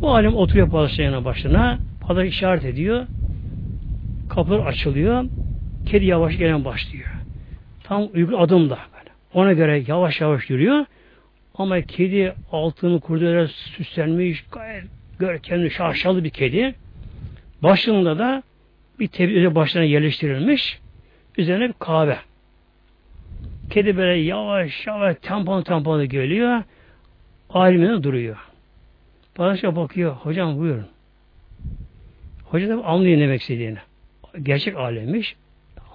Bu alim oturuyor padişahın başına. Padişah işaret ediyor. Kapılar açılıyor. Kedi yavaş gelen başlıyor. Tam uygun adımda böyle. Ona göre yavaş yavaş yürüyor. Ama kedi altını kurduyla süslenmiş, gayet görkemli, şaşalı bir kedi. Başında da bir tebliğ başlarına yerleştirilmiş. Üzerine bir kahve. Kedi böyle yavaş yavaş tampon tamponu geliyor. Alimine duruyor. Padişah bakıyor. Hocam buyurun. Hoca da anlıyor demek istediğini. Gerçek alemmiş.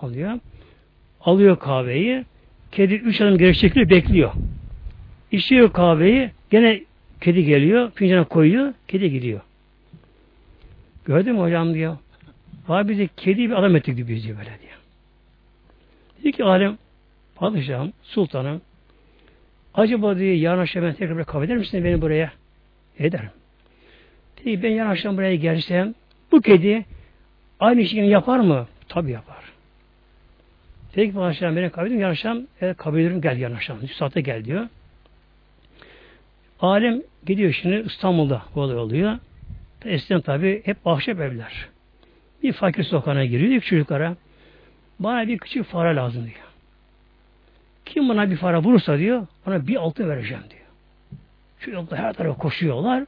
Anlıyor. Alıyor kahveyi. Kedi üç adım geri çekiliyor bekliyor. İçiyor kahveyi. Gene kedi geliyor. Fincana koyuyor. Kedi gidiyor. Gördün mü hocam diyor. Var bize kedi bir adam ettik diyor bizi böyle diyor. Dedi ki alem padişahım, sultanım acaba diye yarın akşam ben tekrar kahve eder misin beni buraya? Ederim. Dedi ben yarın akşam buraya gelsem bu kedi aynı şeyi yapar mı? Tabi yapar. Peki bu akşam beni kabul edin. Yarın akşam evet, kabul ederim gel yarın akşam. Saatte gel diyor. Alem gidiyor şimdi İstanbul'da bu olay oluyor. Eskiden tabi hep ahşap evler. Bir fakir sokağına giriyor çocuklara. Bana bir küçük fare lazım diyor. Kim bana bir fare vurursa diyor, ona bir altın vereceğim diyor. Şu yolda her tarafa koşuyorlar.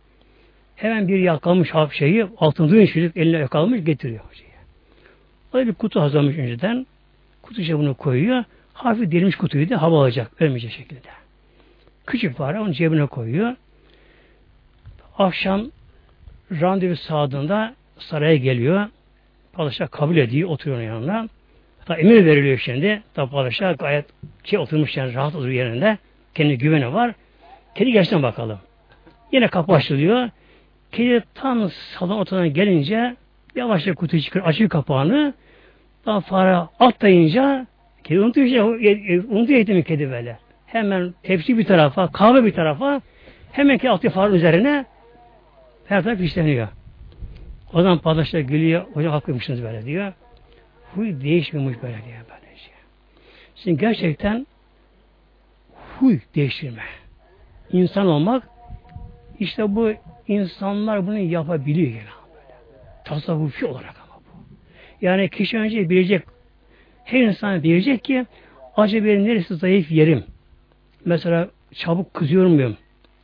Hemen bir yakalamış hap şeyi, altın duyun çocuk eline yakalamış getiriyor. Şeyi. Öyle bir kutu hazırlamış önceden. Kutu bunu koyuyor. Hafif delmiş kutuyu da hava alacak. Ölmeyecek şekilde. Küçük fare onun cebine koyuyor. Akşam randevu saatinde saraya geliyor. Padişah kabul ediyor, oturuyor onun yanına. Emir veriliyor şimdi. Tabi padişah gayet şey oturmuş yani rahat oturuyor yerinde. Kendi güveni var. Kedi gerçekten bakalım. Yine kapı açılıyor. Kedi tam salon ortadan gelince yavaşça kutuyu çıkıyor, açıyor kapağını. Daha fare atlayınca kedi unutuyor, şey, unutuyor eğitimi kedi böyle. Hemen tepsi bir tarafa, kahve bir tarafa hemen ki atıyor fare üzerine her taraf işleniyor. O zaman padişah gülüyor, hocam haklıymışsınız böyle diyor. Huy değişmiyormuş böyle diyor böylece. Şimdi gerçekten huy değiştirme. İnsan olmak işte bu insanlar bunu yapabiliyor yani böyle. Tasavvufi olarak ama bu. Yani kişi önce bilecek her insan bilecek ki acaba benim neresi zayıf yerim? Mesela çabuk kızıyor muyum?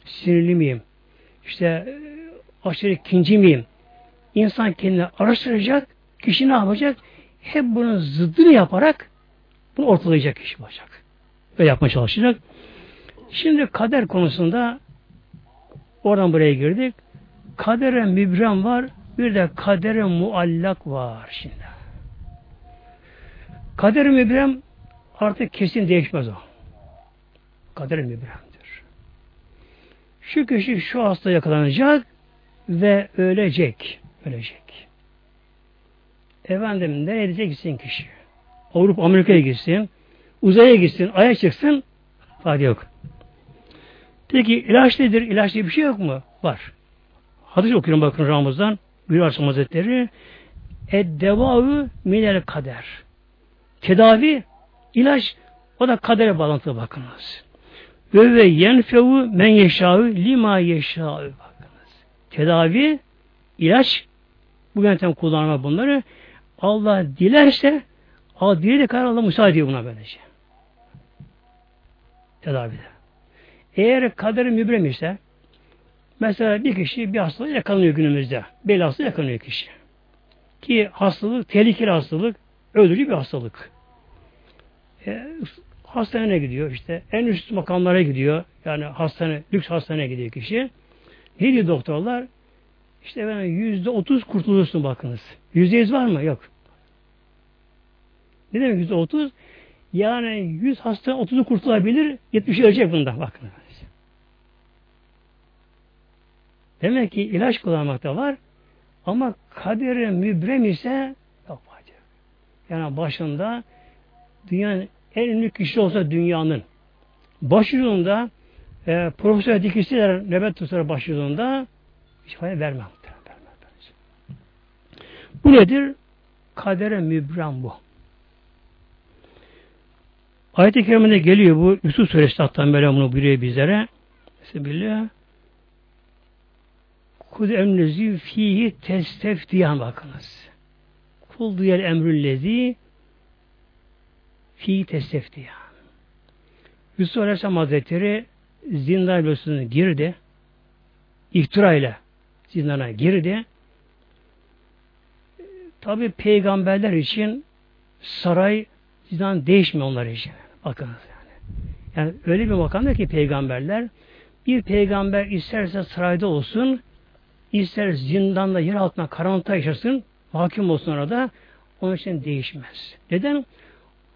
Sinirli miyim? İşte aşırı ikinci miyim? İnsan kendini araştıracak, kişi ne yapacak? Hep bunun zıddını yaparak bunu ortalayacak kişi olacak. Ve yapmaya çalışacak. Şimdi kader konusunda oradan buraya girdik. Kadere mübrem var, bir de kadere muallak var şimdi. Kader mübrem artık kesin değişmez o. Kader mübremdir. Şu kişi şu hasta yakalanacak ve ölecek. Ölecek. Efendim gidecek gitsin kişi? Avrupa Amerika'ya gitsin, uzaya gitsin, aya çıksın, fayda yok. Peki ilaç nedir? İlaç diye bir şey yok mu? Var. Hadis okuyorum bakın Ramazan. Bir Arsam Hazretleri Eddevâvü minel kader. Tedavi, ilaç o da kadere bağlantılı bakınız. Ve ve yenfevu men yeşâvü lima yeşâvü bakınız. Tedavi, ilaç bu yöntem kullanma bunları Allah dilerse Allah dilediği kadar Allah müsaade ediyor buna böylece. Tedavide. Eğer kaderi mübrem ise mesela bir kişi bir hastalığa yakalanıyor günümüzde. Bel hastalığı yakalanıyor kişi. Ki hastalık, tehlikeli hastalık, öldürücü bir hastalık. E, hastaneye gidiyor işte. En üst makamlara gidiyor. Yani hastane, lüks hastaneye gidiyor kişi. Ne diyor doktorlar? İşte ben yüzde otuz kurtulursun bakınız. Yüzde yüz var mı? Yok. Ne demek yüzde otuz? Yani yüz hasta otuzu kurtulabilir, yetmiş ölecek bunda. Bakın. Demek ki ilaç kullanmakta var. Ama kaderi mübrem ise yok bacı. Yani başında dünyanın en ünlü kişi olsa dünyanın başucunda e, profesör dikişçiler nöbet tutar başucunda hiç fayda vermem. Bu nedir? Kadere mübrem bu. Ayet-i Kerime'de geliyor bu Yusuf Suresi hatta Mevlam bunu buyuruyor bizlere. Bismillah. Kud emrezi fihi testeftiyan bakınız. Kul duyar emrüllezi fihi testeftiyan. Yusuf Aleyhisselam Hazretleri zindan bölgesine girdi. İftira ile zindana girdi. Tabi peygamberler için saray zindan değişmiyor onlar için. Bakınız yani. Yani öyle bir makamda ki peygamberler bir peygamber isterse sarayda olsun ister zindanda yer altına karanlıkta yaşasın hakim olsun orada onun için değişmez. Neden?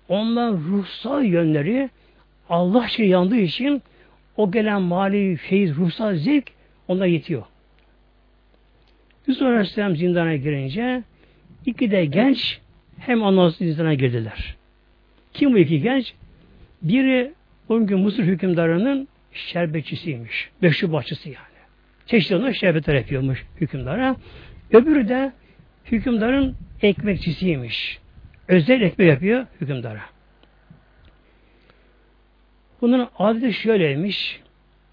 Ondan ruhsal yönleri Allah şey yandığı için o gelen mali feyiz, ruhsal zevk ona yetiyor. Yusuf Aleyhisselam zindana girince iki de genç hem anası zindana girdiler. Kim bu iki genç? Biri o gün Mısır hükümdarının şerbetçisiymiş. Beşli bahçesi yani. Çeşitli ona şerbetler yapıyormuş hükümdara. Öbürü de hükümdarın ekmekçisiymiş. Özel ekmek yapıyor hükümdara. Bunun adeti şöyleymiş.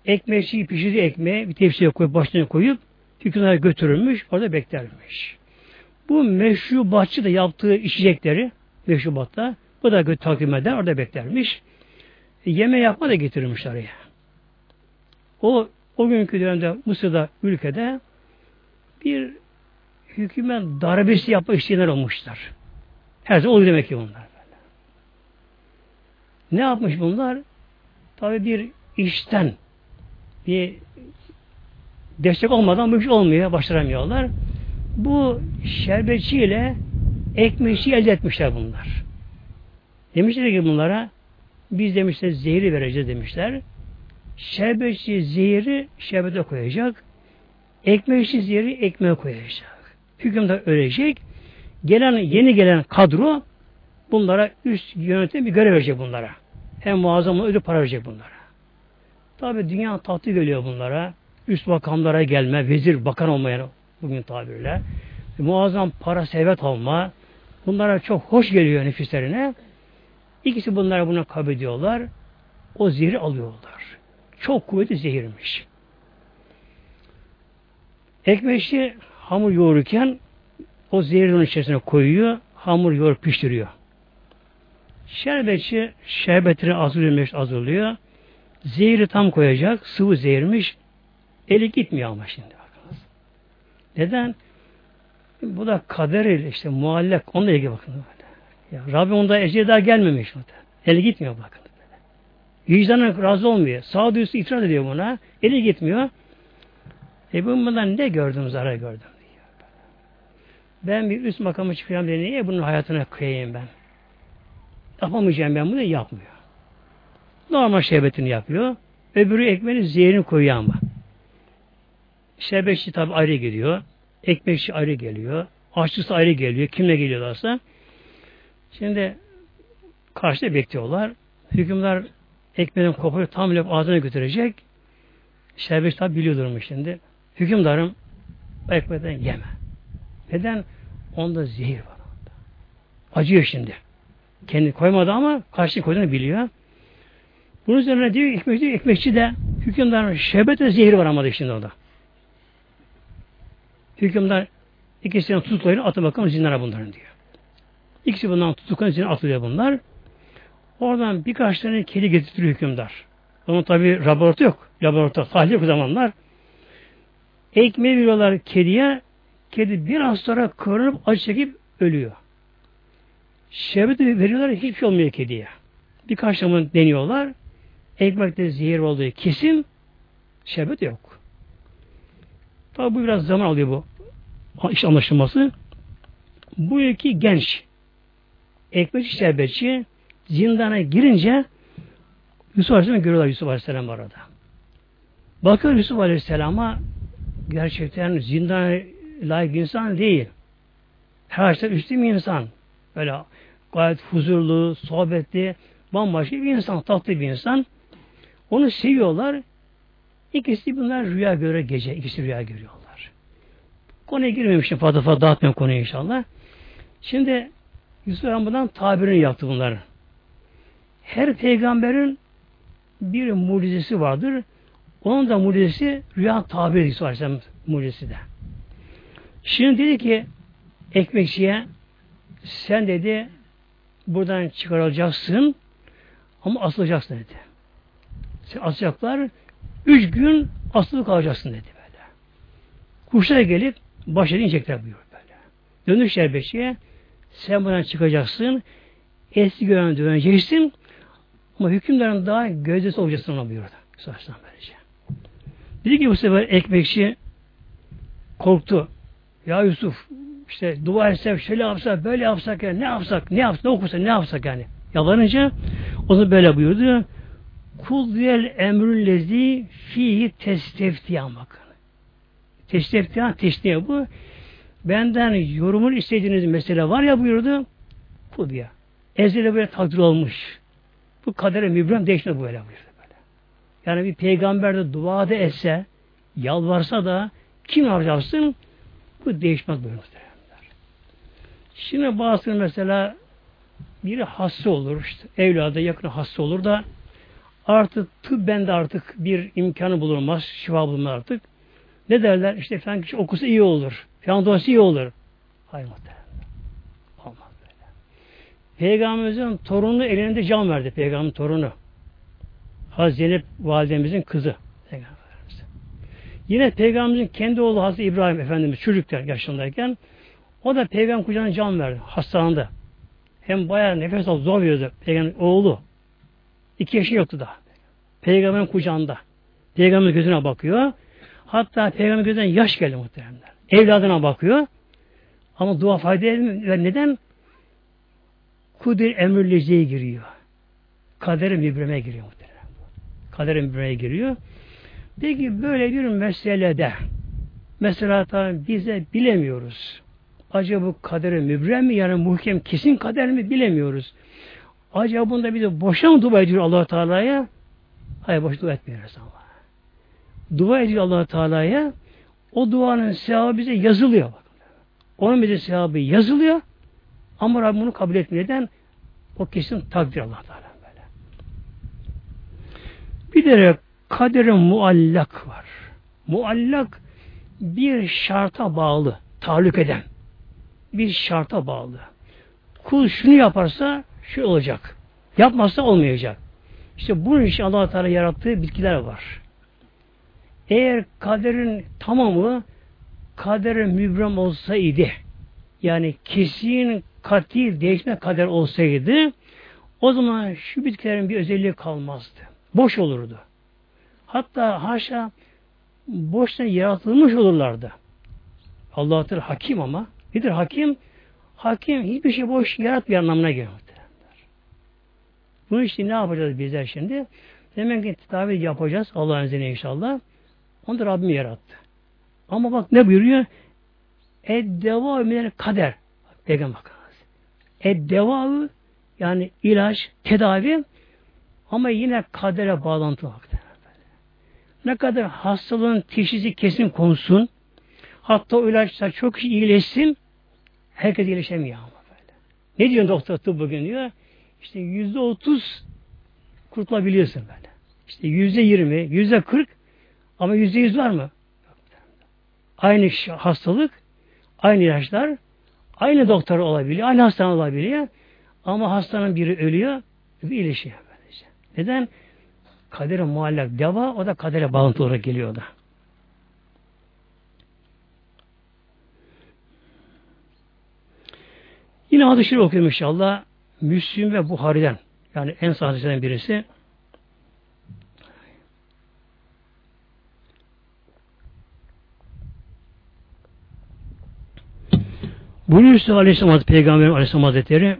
ekmeği pişirdiği ekmeği bir tepsiye koyup başına koyup hükümdara götürülmüş, orada beklermiş. Bu meşrubatçı da yaptığı içecekleri meşrubatta bu da takdim eder, orada beklermiş. E, yeme yapma da getirilmiş oraya. O o günkü dönemde Mısır'da ülkede bir hükümet darbesi yapma isteyenler olmuşlar. Her zaman oluyor demek ki bunlar. Ne yapmış bunlar? Tabi bir işten bir destek olmadan bu iş olmuyor, başaramıyorlar. Bu şerbetçiyle ekmeği elde etmişler bunlar. Demişler ki bunlara biz demişler zehri vereceğiz demişler. Şerbetçi zehri şerbete koyacak. Ekmekçi zehri ekmeğe koyacak. Hükümdar ölecek. Gelen, yeni gelen kadro bunlara üst yönetim bir görev verecek bunlara. Hem muazzam ödül para verecek bunlara. Tabi dünya tatlı geliyor bunlara. Üst makamlara gelme, vezir, bakan olmaya bugün tabirle. Muazzam para, servet alma. Bunlara çok hoş geliyor nefislerine. İkisi bunlara buna kabul ediyorlar. O zehri alıyorlar. Çok kuvvetli zehirmiş. Ekmeği hamur yoğururken o zehri onun içerisine koyuyor. Hamur yoğur pişiriyor. Şerbetçi şerbetini hazırlıyor, hazırlıyor. Zehri tam koyacak. Sıvı zehirmiş. Eli gitmiyor ama şimdi. Neden? Bu da kader işte muallak. Onunla ilgili bakın. Ya, Rabbim onda eceli daha gelmemiş. Eli gitmiyor bakın. Vicdanı razı olmuyor. Sağduyusu itiraz ediyor buna. Eli gitmiyor. E bundan ne gördüm, zarar gördüm diyor. Ben bir üst makamı çıkıyorum diye niye bunun hayatına kıyayım ben? Yapamayacağım ben bunu yapmıyor. Normal şerbetini yapıyor. Öbürü ekmeğini zehrini koyuyor ama. Şerbetçi tabi ayrı geliyor. Ekmekçi ayrı geliyor. Aşçısı ayrı geliyor. Kimle geliyorlarsa. Şimdi karşıda bekliyorlar. Hükümler ekmeğin kopuyor tam bile ağzına götürecek. Şerbetçi tabi biliyordur şimdi. Hükümdarım ekmekten yeme. Neden? Onda zehir var. Onda. Acıyor şimdi. Kendi koymadı ama karşı koyduğunu biliyor. Bunun üzerine diyor ekmekçi, ekmekçi de hükümdarın şerbete zehri var ama şimdi orada. Hükümdar ikisinin tutuklayın atın bakalım zindana bunların diyor. İkisi bundan tutuklayın zindana atılıyor bunlar. Oradan birkaç tane kedi getiriyor hükümdar. Onun tabi laboratuvar yok. Laboratuvar tahlil yok o zamanlar. Ekmeği veriyorlar kediye. Kedi biraz sonra kıvranıp acı çekip ölüyor. Şerbeti veriyorlar hiçbir şey olmuyor kediye. Birkaç zaman deniyorlar. Ekmekte zehir olduğu kesin şerbet yok. Tabi bu biraz zaman alıyor bu iş anlaşılması. Bu iki genç ekmekçi şerbetçi zindana girince Yusuf Aleyhisselam görüyorlar Yusuf Aleyhisselam arada. Bakıyor Yusuf Aleyhisselam'a gerçekten zindana layık insan değil. Her şeyden üstün bir insan. Böyle gayet huzurlu, sohbetli, bambaşka bir insan, tatlı bir insan. Onu seviyorlar. İkisi bunlar rüya göre gece. ikisi rüya görüyorlar. Konuya girmemişim fazla fazla dağıtmayayım konuyu inşallah. Şimdi Yusuf Aleyhisselam tabirini yaptı bunlar. Her peygamberin bir mucizesi vardır. Onun da mucizesi rüya tabiri Yusuf Aleyhisselam mucizesi de. Şimdi dedi ki ekmekçiye sen dedi buradan çıkarılacaksın ama asılacaksın dedi. Sen asacaklar üç gün asılı kalacaksın dedi böyle. Kuşlar gelip başını inecekler buyuruyor böyle. Dönüş şerbetçiye sen buradan çıkacaksın eski görevine döneceksin ama hükümlerin daha gözdesi olacaksın ona buyurdu. Saçtan böylece. Dedi ki bu sefer ekmekçi korktu. Ya Yusuf işte dua etsek şöyle yapsak böyle yapsak yani ne yapsak ne yapsak ne okursak ne yapsak yani. Yalanınca o da böyle buyurdu. Kul diyel emrün lezi fihi testeftiyan bakın. Testeftiyan teşniye bu. Benden yorumun istediğiniz mesele var ya buyurdu. Bu diye. Ezeli böyle takdir olmuş. Bu kadere mübrem değişti böyle buyurdu. Böyle. Yani bir peygamber de duada etse, yalvarsa da kim yapacaksın? Bu değişmez buyurdu. Şimdi bazı mesela biri hasta olur, işte evladı yakın hasta olur da Artık tıbben de artık bir imkanı bulunmaz. Şifa bulunmaz artık. Ne derler? İşte falan kişi okusa iyi olur. Falan duası iyi olur. Hayır muhtemelen. Olmaz böyle. Peygamberimizin torunu elinde can verdi. Peygamberin torunu. Hazreti Zeynep validemizin kızı. Peygamberimiz. Yine Peygamberimizin kendi oğlu Hazreti İbrahim Efendimiz çocukken yaşındayken o da peygamber kucağına can verdi. Hastalandı. Hem bayağı nefes alıp zor veriyordu. Peygamber oğlu. İki yaşı yoktu daha. Peygamberin kucağında. Peygamber gözüne bakıyor. Hatta peygamber gözüne yaş geldi muhteremler. Evladına bakıyor. Ama dua fayda etmiyor. Neden? Kudir emrüleceği giriyor. Kader mübreme giriyor muhterem. Kader mübreme giriyor. Peki böyle bir meselede mesela tabi bize bilemiyoruz. Acaba bu kaderi mübrem mi yani muhkem kesin kader mi bilemiyoruz. Acaba bunda bize boşa mı dua ediyor allah Teala'ya? Hayır boş dua etmiyoruz ama. Dua ediyor allah Teala'ya. O duanın sevabı bize yazılıyor. Onun bize sevabı yazılıyor. Ama Rabbim bunu kabul etmiyor. O kesin takdir allah Teala böyle. Bir de kaderin muallak var. Muallak bir şarta bağlı, tahallük eden. Bir şarta bağlı. Kul şunu yaparsa şu olacak. Yapmazsa olmayacak. İşte bunun için allah Teala yarattığı bitkiler var. Eğer kaderin tamamı kaderin mübrem olsaydı yani kesin katil değişme kader olsaydı o zaman şu bitkilerin bir özelliği kalmazdı. Boş olurdu. Hatta haşa boşta yaratılmış olurlardı. Allah Teala hakim ama nedir hakim? Hakim hiçbir şey boş yaratmıyor anlamına geliyor. Bunu işte ne yapacağız bizler şimdi? Demek ki tedavi yapacağız Allah'ın izniyle inşallah. Onu da Rabbim yarattı. Ama bak ne buyuruyor? Eddeva minel kader. Peygamber bakınız. Eddeva yani ilaç, tedavi ama yine kadere bağlantılı. Ne kadar hastalığın teşhisi kesin konsun, hatta o ilaçlar çok iyileşsin, herkes iyileşemiyor ama. Ne diyor doktor tıp bugün diyor? İşte yüzde otuz kurtulabiliyorsun böyle. İşte yüzde yirmi, yüzde kırk ama yüzde yüz var mı? Aynı hastalık, aynı ilaçlar, aynı doktor olabiliyor, aynı hastane olabiliyor. Ama hastanın biri ölüyor, bir iyileşiyor. Böylece. Neden? Kadere muallak deva, o da kadere bağıntı olarak geliyor da. Yine hadis-i okuyayım inşallah. Müslüm ve Buhari'den yani en sahihlerden birisi Buyuruyor Aleyhisselam Hazretleri, Peygamberim Aleyhisselam Hazretleri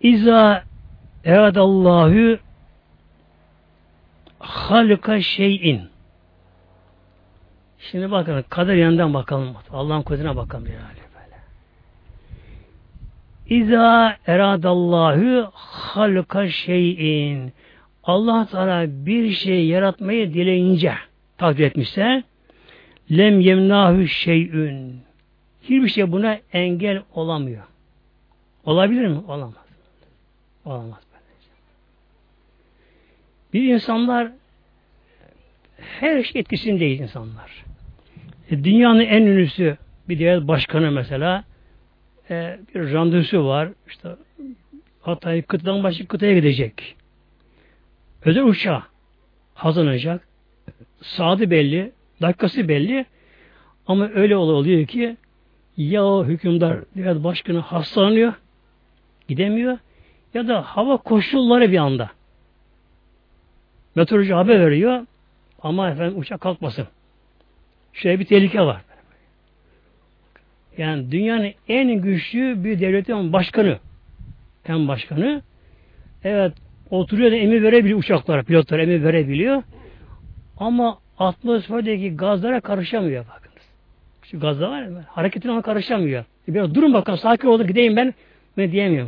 İza eradallahu halka şeyin Şimdi bakın kader yanından bakalım. Allah'ın kudretine bakalım yani. İza eradallahu halka şeyin Allah Teala bir şey yaratmayı dileyince takdir etmişse lem yemnahu şeyün hiçbir şey buna engel olamıyor. Olabilir mi? Olamaz. Olamaz. Bir insanlar her şey etkisindeyiz insanlar. E, dünyanın en ünlüsü bir diğer başkanı mesela e, bir randevusu var. İşte Hatay kıtadan başka kıtaya gidecek. Özel uçağı hazırlanacak. Saati belli, dakikası belli. Ama öyle oluyor ki ya o hükümdar ya başkanı hastalanıyor, gidemiyor ya da hava koşulları bir anda. Meteoroloji haber veriyor ama efendim uçak kalkmasın. Şöyle bir tehlike var. Yani dünyanın en güçlü bir devletin başkanı. En başkanı. Evet oturuyor da emir verebiliyor uçaklara, pilotlara emir verebiliyor. Ama atmosferdeki gazlara karışamıyor bakınız. Şu gazlar var ya, hareketine ama karışamıyor. E, biraz durun bakalım, sakin olun gideyim ben. Ne diyemiyor.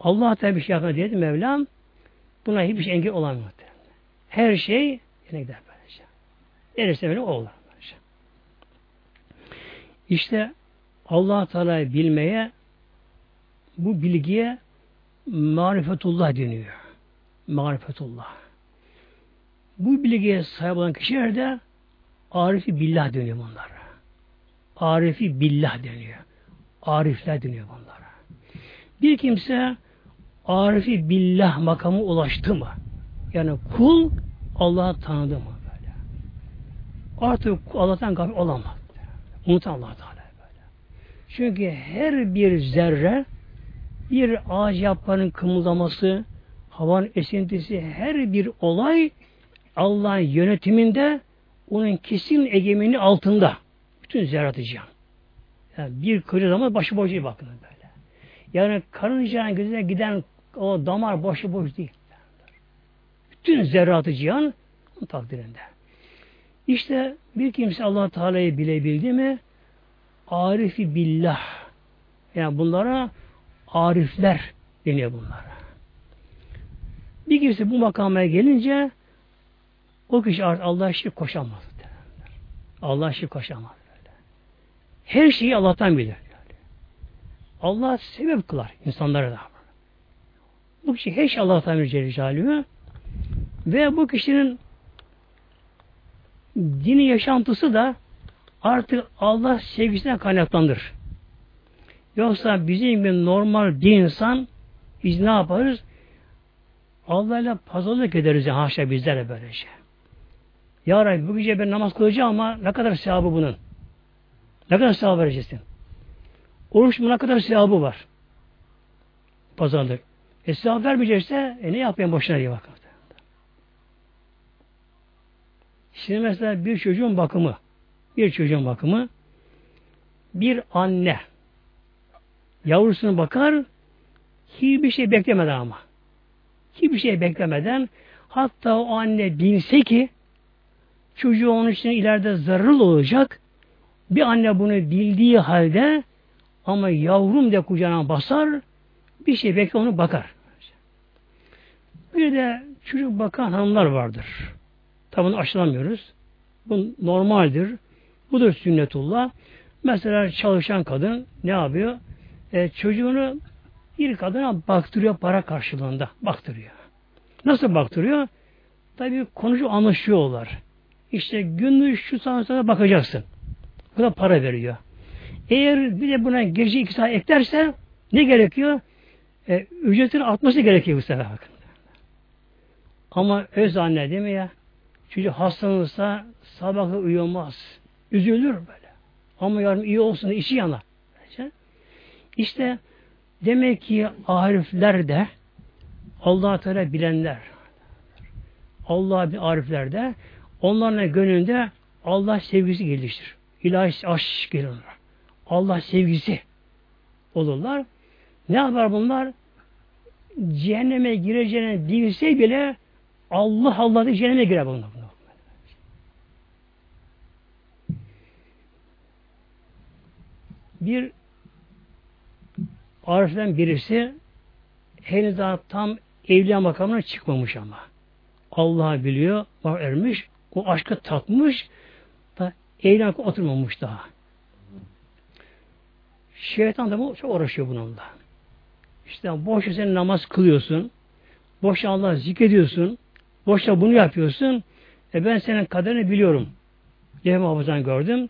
Allah Teala bir şey yapma dedi Mevlam. Buna hiçbir şey engel olamıyor. Her şey yine gider böylece. Neresi böyle olur. İşte allah Teala'yı bilmeye bu bilgiye marifetullah deniyor. Marifetullah. Bu bilgiye sahip olan kişiler de Arifi billah deniyor bunlara. Arifi billah deniyor. Arifler deniyor bunlara. Bir kimse Arifi billah makamı ulaştı mı? Yani kul Allah'ı tanıdı mı böyle? Artık Allah'tan gafil olamaz. Unut Allah Teala böyle. Çünkü her bir zerre bir ağaç yaprağının kımıldaması, havanın esintisi, her bir olay Allah'ın yönetiminde onun kesin egemeni altında. Bütün zerratı Yani bir kırı zaman başı boş değil bakın böyle. Yani karıncağın gözüne giden o damar boşu boş değil. Bütün zerratı cihan takdirinde. İşte bir kimse allah Teala'yı bilebildi mi arifi billah yani bunlara arifler deniyor bunlara. Bir kimse bu makama gelince o kişi artık Allah'a şirk koşamaz. Allah'a şirk koşamaz. Böyle. Her şeyi Allah'tan bilir. Allah sebep kılar insanlara da. Bu kişi her şey Allah'tan bilir Celle Ve bu kişinin dini yaşantısı da artık Allah sevgisinden kaynaklandır. Yoksa bizim gibi normal bir insan biz ne yaparız? Allah ile pazarlık ederiz ya haşa bizlere böyle şey. Ya Rabbi bu gece ben namaz kılacağım ama ne kadar sevabı bunun? Ne kadar sevap vereceksin? Oruç mu ne kadar sevabı var? Pazarlık. E sevap vermeyecekse e ne yapayım boşuna diye bakın. Şimdi mesela bir çocuğun bakımı, bir çocuğun bakımı, bir anne yavrusuna bakar, hiçbir şey beklemeden ama. Hiçbir şey beklemeden, hatta o anne bilse ki çocuğu onun için ileride zararlı olacak, bir anne bunu bildiği halde ama yavrum de kucağına basar, bir şey bekle onu bakar. Bir de çocuk bakan hanımlar vardır. Tabi bunu aşılamıyoruz. Bu normaldir. Budur sünnetullah. Mesela çalışan kadın ne yapıyor? E, çocuğunu bir kadına baktırıyor para karşılığında. Baktırıyor. Nasıl baktırıyor? Tabi konuşup anlaşıyorlar. İşte günlük şu saate bakacaksın. Bu da para veriyor. Eğer bir de buna gece iki saat eklerse ne gerekiyor? E, ücretin artması gerekiyor bu sefer bakın. Ama öz anne değil mi ya? Çocuk hastalanırsa sabahı uyumaz. Üzülür böyle. Ama yarın iyi olsun işi yanar. İşte demek ki arifler de Allah Teala bilenler Allah bir arifler de onların gönlünde Allah sevgisi geliştir. İlahi aşk gelir. Allah sevgisi olurlar. Ne yapar bunlar? Cehenneme gireceğini bilse bile Allah Allah diye cehenneme girer bunlar. Bir ariften birisi henüz daha tam evliya makamına çıkmamış ama. Allah biliyor, var ermiş, o aşkı tatmış, da evliya oturmamış daha. Şeytan da bu çok uğraşıyor bununla. İşte boş sen namaz kılıyorsun, boş Allah zikrediyorsun, boşta bunu yapıyorsun, e ben senin kaderini biliyorum. Levh hafızan gördüm.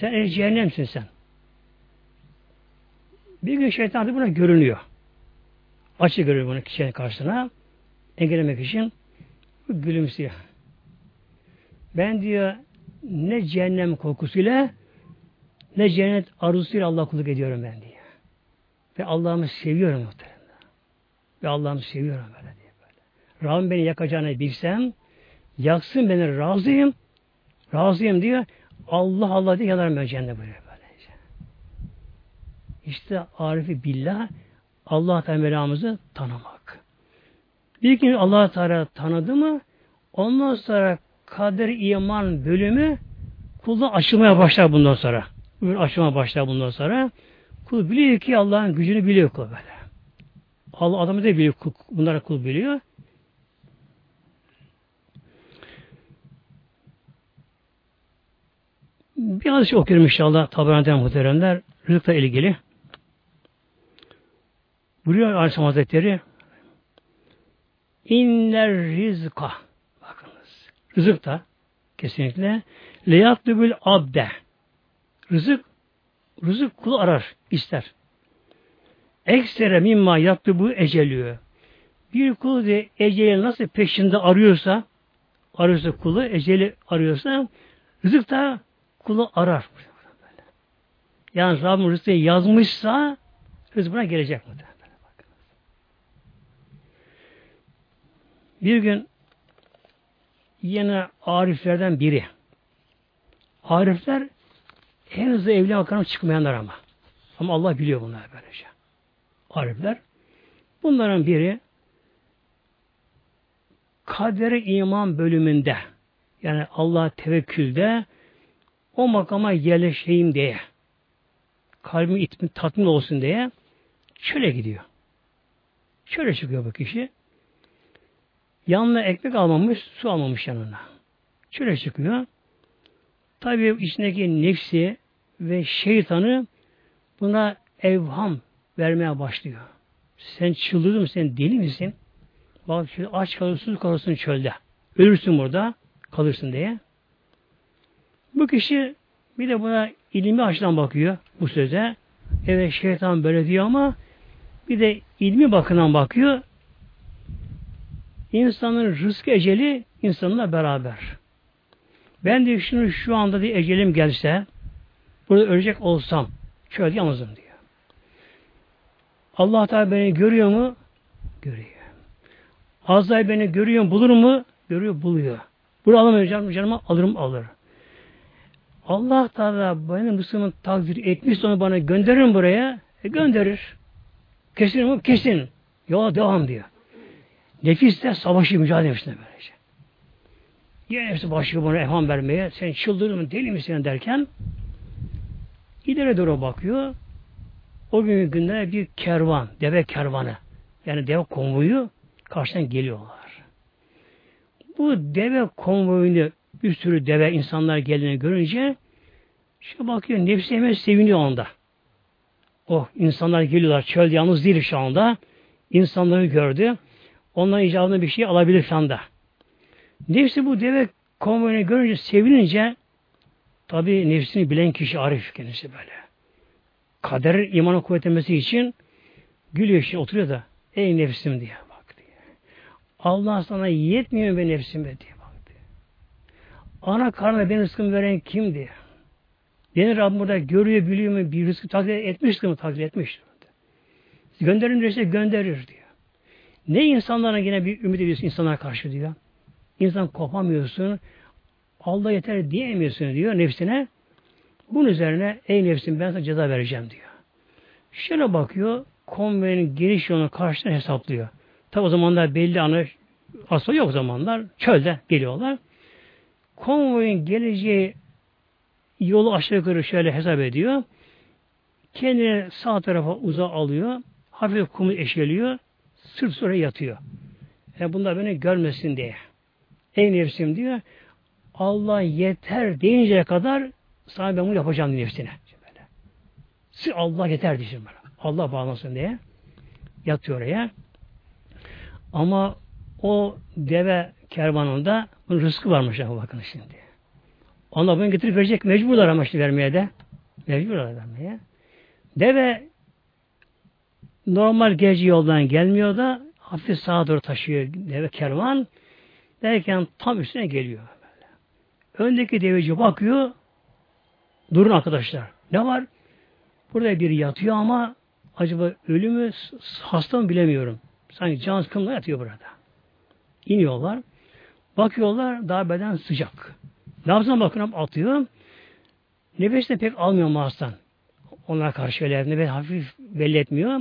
Sen cehennemsin sen. Bir gün şeytan da buna görünüyor. Açı görüyor bunu kişinin karşısına. Engellemek için gülümsüyor. Ben diyor ne cehennem korkusuyla ne cennet arzusuyla Allah kulluk ediyorum ben diyor. Ve Allah'ımı seviyorum muhtemelen. Ve Allah'ımı seviyorum böyle diye böyle. Rabbim beni yakacağını bilsem yaksın beni razıyım. Razıyım diyor. Allah Allah diye yanarım ben cennete böyle. İşte arifi billah Allah Teala'mızı tanımak. Bir gün Allah Teala tanıdı mı ondan sonra kader iman bölümü kulda açılmaya başlar bundan sonra. Bugün açılmaya başlar bundan sonra. Kul biliyor ki Allah'ın gücünü biliyor kul böyle. Allah adamı da biliyor. Kul, bunları kul biliyor. Bir hadis okuyorum inşallah tabiraneden muhteremler. Rızıkla ilgili. Buyuruyor Aleyhisselam Hazretleri İnner rizka bakınız. Rızık da kesinlikle leyatlübül abde rızık rızık kulu arar, ister. Eksere mimma yaptı bu eceliyor. Bir kul de eceli nasıl peşinde arıyorsa arıyorsa kulu, eceli arıyorsa rızık da kulu arar. Yani Rabbim rızkı yazmışsa rızık buna gelecek mi? Bir gün yine ariflerden biri. Arifler en hızlı evliya makamına çıkmayanlar ama. Ama Allah biliyor bunlar böylece. Arifler. Bunların biri kaderi iman bölümünde yani Allah tevekkülde o makama yerleşeyim diye kalbim itmin, tatmin olsun diye çöle gidiyor. Çöle çıkıyor bu kişi. Yanına ekmek almamış, su almamış yanına. Çöle çıkıyor. Tabi içindeki nefsi ve şeytanı buna evham vermeye başlıyor. Sen çıldırdın mı? Sen deli misin? Bak şöyle aç kalırsın, kalırsın çölde. Ölürsün burada, kalırsın diye. Bu kişi bir de buna ilmi açıdan bakıyor bu söze. Evet şeytan böyle diyor ama bir de ilmi bakından bakıyor. İnsanın rızkı eceli insanla beraber. Ben de şunu şu anda diye ecelim gelse burada ölecek olsam şöyle yalnızım diyor. Allah Teala beni görüyor mu? Görüyor. Azrail beni görüyor? Bulur mu? Görüyor, buluyor. Bunu alamıyor canım, canıma alırım, alır. Allah Teala benim Müslüman takdir etmiş onu bana gönderir buraya? E gönderir. Kesin mi? Kesin. Yola devam diyor. Nefisle savaşı mücadele etmişler böylece. Yine hepsi başlıyor bana efham vermeye. Sen çıldırdın mı deli misin derken ileri doğru bakıyor. O gün günde bir kervan, deve kervanı yani deve konvoyu karşıdan geliyorlar. Bu deve konvoyunu bir sürü deve insanlar geldiğini görünce şu bakıyor nefsi hemen seviniyor onda. Oh insanlar geliyorlar çölde yalnız değil şu anda. İnsanları gördü. Onların icabında bir şey alabilir şu anda. Nefsi bu deve konvoyunu görünce sevinince tabi nefsini bilen kişi arif kendisi böyle. Kader imanı kuvvetlemesi için gülüyor işte oturuyor da ey nefsim diye bak diye. Allah sana yetmiyor be nefsim be diye bak diye. Ana karnına ben rızkımı veren kim diye. Beni Rabbim burada görüyor, biliyor mu? Bir rızkı takdir etmiş mi? Takdir etmiş. Gönderin diyorsa gönderir diyor. Ne insanlara yine bir ümit ediyorsun insanlara karşı diyor. İnsan kopamıyorsun. Allah yeter diyemiyorsun diyor nefsine. Bunun üzerine ey nefsim ben sana ceza vereceğim diyor. Şöyle bakıyor. Konvenin geniş yolunu karşıdan hesaplıyor. Tabi o zamanlar belli anı asla yok zamanlar. Çölde geliyorlar. Konvoyun geleceği yolu aşağı yukarı şöyle hesap ediyor. Kendini sağ tarafa uza alıyor. Hafif kumu eşeliyor. Sırt sonra yatıyor. Yani bunlar beni görmesin diye. Ey nefsim diyor. Allah yeter deyinceye kadar sana ben bunu yapacağım nefsine. Böyle. Allah yeter diyor böyle. Allah bağlansın diye. Yatıyor oraya. Ama o deve kervanında bunun rızkı varmış ama bakın şimdi. Onlar bunu getirip verecek. Mecburlar ama işte vermeye de. Mecburlar vermeye. Deve normal gece yoldan gelmiyor da hafif sağa doğru taşıyor deve kervan. Derken tam üstüne geliyor. Öndeki deveci bakıyor. Durun arkadaşlar. Ne var? Burada bir yatıyor ama acaba ölü mü hasta mı bilemiyorum. Sanki can sıkımla yatıyor burada. İniyorlar. Bakıyorlar daha beden sıcak. Nabzına bakın atıyor. Nefes de pek almıyor Mars'tan. Onlara karşı öyle nefes hafif belli etmiyor.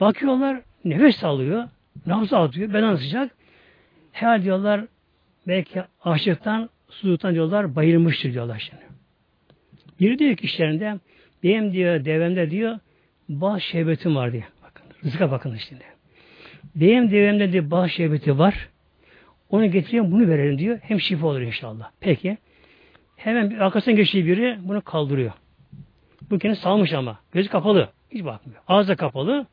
Bakıyorlar nefes alıyor. Nabız atıyor. Beden sıcak. Herhalde diyorlar belki açlıktan, susuzluktan diyorlar bayılmıştır diyorlar şimdi. Biri diyor ki işlerinde benim diyor devemde diyor bal şerbetim var diyor. Bakın rızka bakın şimdi. Benim devemde diyor bal şerbeti var. Onu getireyim bunu verelim diyor. Hem şifa olur inşallah. Peki. Hemen bir arkasından geçtiği biri bunu kaldırıyor. Bu kendisi salmış ama. Gözü kapalı. Hiç bakmıyor. Ağzı kapalı.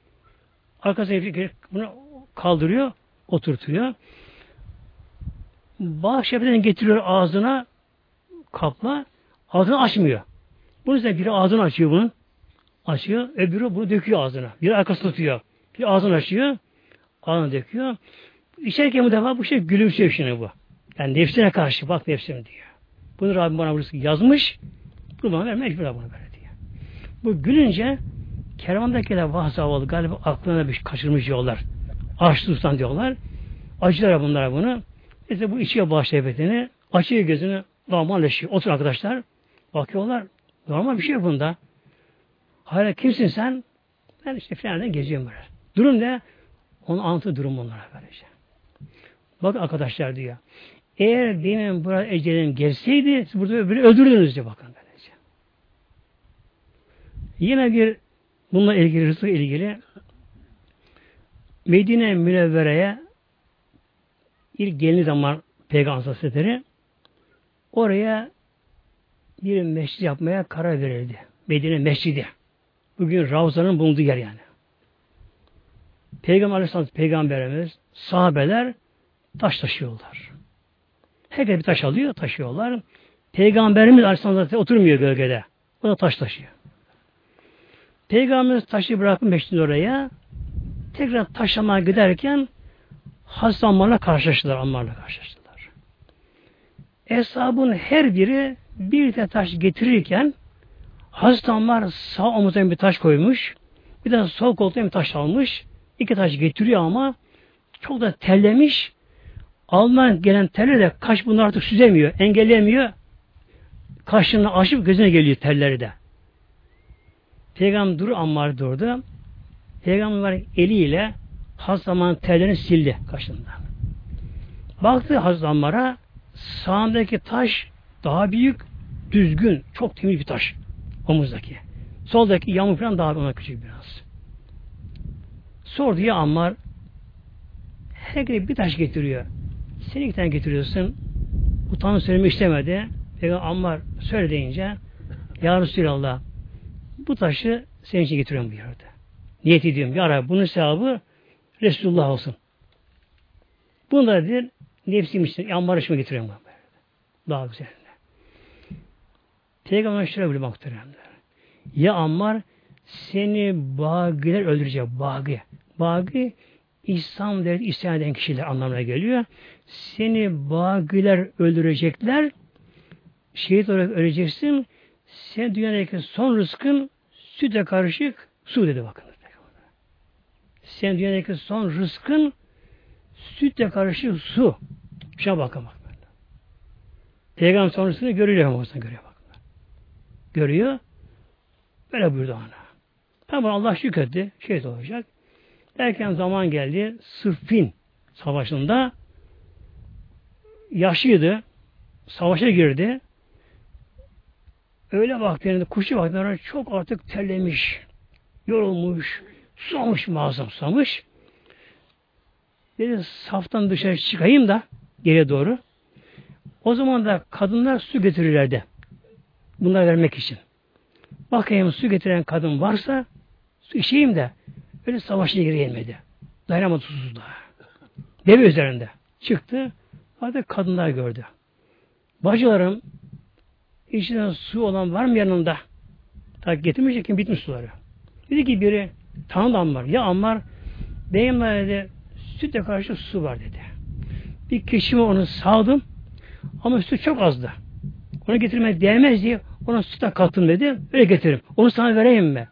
Arkasına bunu kaldırıyor, oturtuyor. Bağ şerbetini getiriyor ağzına kapla. Ağzını açmıyor. Bunun üzerine biri ağzını açıyor bunun. Açıyor. Öbürü bunu döküyor ağzına. Biri arkası tutuyor. Bir ağzını açıyor. Ağzını döküyor. İçerken bu defa bu şey gülümsüyor şimdi bu. Yani nefsine karşı bak nefsim diyor. Bunu Rabbim bana burası yazmış. Bunu bana mecbur bunu ver diyor. Bu gülünce kervandakiler vah zavallı galiba aklına bir kaçırmış diyorlar. Aç tutan diyorlar. Acılar bunlara bunu. İşte bu içiyor bağ şerbetini. Açıyor gözünü. Normalleşiyor. Otur arkadaşlar. Bakıyorlar. Normal bir şey bunda. Hala kimsin sen? Ben işte filandan geziyorum böyle. Durum ne? Onu anlatı durum onlara böylece. Bak arkadaşlar diyor. Eğer benim burada ecelim gelseydi siz burada öbürü öldürdünüz diyor bakın böylece. Yine bir bununla ilgili rızık ilgili Medine Münevvere'ye ilk gelini zaman Peygamber Hazretleri oraya bir mescid yapmaya karar verildi. Medine Mescidi. Bugün Ravza'nın bulunduğu yer yani. Peygamber Aleyhisselam Peygamberimiz, sahabeler taş taşıyorlar. Herkes bir taş alıyor, taşıyorlar. Peygamberimiz Aleyhisselam oturmuyor gölgede. O da taş taşıyor. Peygamberimiz taşı bırakıp meşrin oraya tekrar taşlamaya giderken Hazreti Ammar'la karşılaştılar. Ammar'la karşılaştılar. Eshabın her biri bir de taş getirirken Hazreti Ammar sağ omuzuna bir taş koymuş. Bir de sol koltuğa bir taş almış. İki taş getiriyor ama çok da terlemiş. Alman gelen terler de kaş bunu artık süzemiyor, engellemiyor. Kaşını aşıp gözüne geliyor telleri de. Peygamber dur Ammar durdu. Peygamber eliyle Hazreti Ammar'ın tellerini sildi kaşından. Baktı Hazreti Ammar'a sağındaki taş daha büyük, düzgün, çok temiz bir taş omuzdaki. Soldaki yağmur falan daha ona küçük biraz. Sordu ya Ammar herkese bir taş getiriyor. Sen iki tane getiriyorsun. Utanı söylemek istemedi. Peygamber Ammar söyle deyince Ya Resulallah bu taşı senin için getiriyorum bir yerde. Niyet ediyorum. Ya Rabbi bunun sevabı Resulullah olsun. Da bir nefsim için Ammar işime getiriyorum. Daha güzel. Peygamber şöyle bir muhteremler. Ya Ammar seni bagiler öldürecek. Bagi. Bagi İslam devleti isyan eden kişiler anlamına geliyor. Seni bagiler öldürecekler. Şehit olarak öleceksin. Sen dünyadaki son rızkın sütle karışık su dedi bakın. Sen dünyadaki son rızkın sütle karışık su. Şuna bakın bak. Peygamber sonrasını görüyor ama görüyor bak. Görüyor. Böyle buyurdu ona. Tamam Allah şükretti. Şehit olacak. Derken zaman geldi. Sırfin savaşında yaşlıydı. Savaşa girdi. Öyle vaktilerinde, kuşu vaktilerinde çok artık terlemiş, yorulmuş, susamış mağazam susamış. Dedi saftan dışarı çıkayım da geriye doğru. O zaman da kadınlar su getirirlerdi. Bunları vermek için. Bakayım su getiren kadın varsa su içeyim de öyle savaşa gireyemedi. Dayanamadı susuzluğa. Deve üzerinde. Çıktı. Hatta kadınlar gördü. Bacılarım içinden su olan var mı yanında? Tabi getirmeyecek kim bitmiş suları. Dedi ki biri tanıdı Ammar. Ya Ammar benim dedi sütle karşı su var dedi. Bir kişime onu sağdım ama su çok azdı. Onu getirmeye değmez diye ona sütle kattım dedi. Öyle getiririm. Onu sana vereyim mi?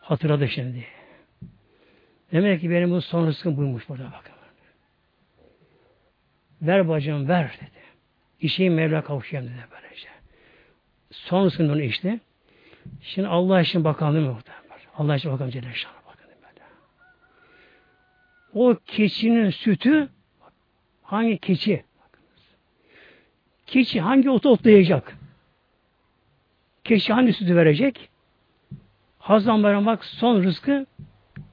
Hatırladı şimdi. Demek ki benim bu son rızkım buymuş burada bakın. Ver bacım ver dedi. İşeyi Mevla kavuşayım dedi böylece. Son onu içti. Şimdi Allah için bakalım değil mi? Allah için bakalım Celle Şan'a bakın böyle. O keçinin sütü hangi keçi? Keçi hangi otu otlayacak? Keçi hangi sütü verecek? Hazdan bak son rızkı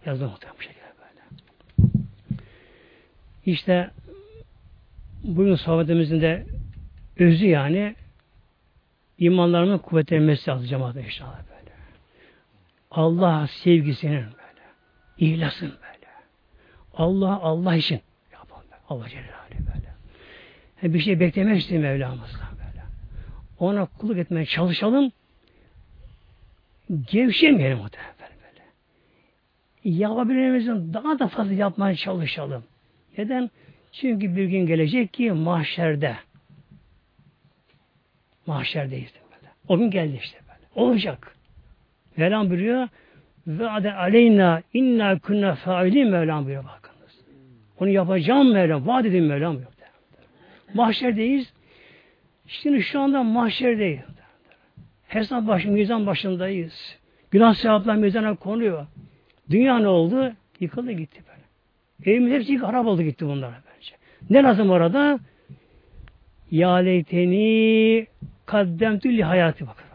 yazdı muhtemelen bu şekilde böyle. İşte bugün sohbetimizin de özü yani imanlarının kuvvetlenmesi lazım cemaate inşallah böyle. Allah sevgisinin böyle. İhlasın böyle. Allah Allah için yapalım. Allah Celle böyle. Yani bir şey beklemek istiyor Mevlamızdan böyle. Ona kulluk etmeye çalışalım. Gevşemeyelim o böyle. Yapabilmemizin daha da fazla yapmaya çalışalım. Neden? Çünkü bir gün gelecek ki mahşerde mahşerdeyiz böyle. O gün geldi işte böyle. Olacak. Mevlam buyuruyor ve ade aleyna inna kunna faili Mevlam buyuruyor bakınız. Onu yapacağım Mevlam. Vaat edin Mevlam buyuruyor. Mahşerdeyiz. Şimdi şu anda mahşerdeyiz. Hesap başı, mizan başındayız. Günah sevaplar mizana konuyor. Dünya ne oldu? Yıkıldı gitti böyle. Evimiz hepsi harap oldu gitti bunlar bence. Ne lazım orada? Ya leyteni kaddemtü li hayatı bakın.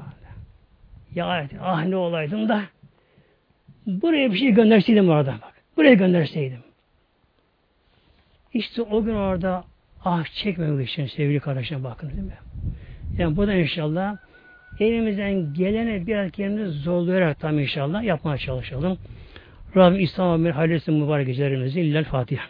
Ya ah ne olaydım da buraya bir şey gönderseydim orada bak. Buraya gönderseydim. İşte o gün orada ah çekmemek için sevgili kardeşler bakın değil mi? Yani bu da inşallah elimizden gelene biraz kendimizi zorlayarak tam inşallah yapmaya çalışalım. Rabbim İslam'a bir hayırlısı mübarek gecelerimizi. İllel Fatiha.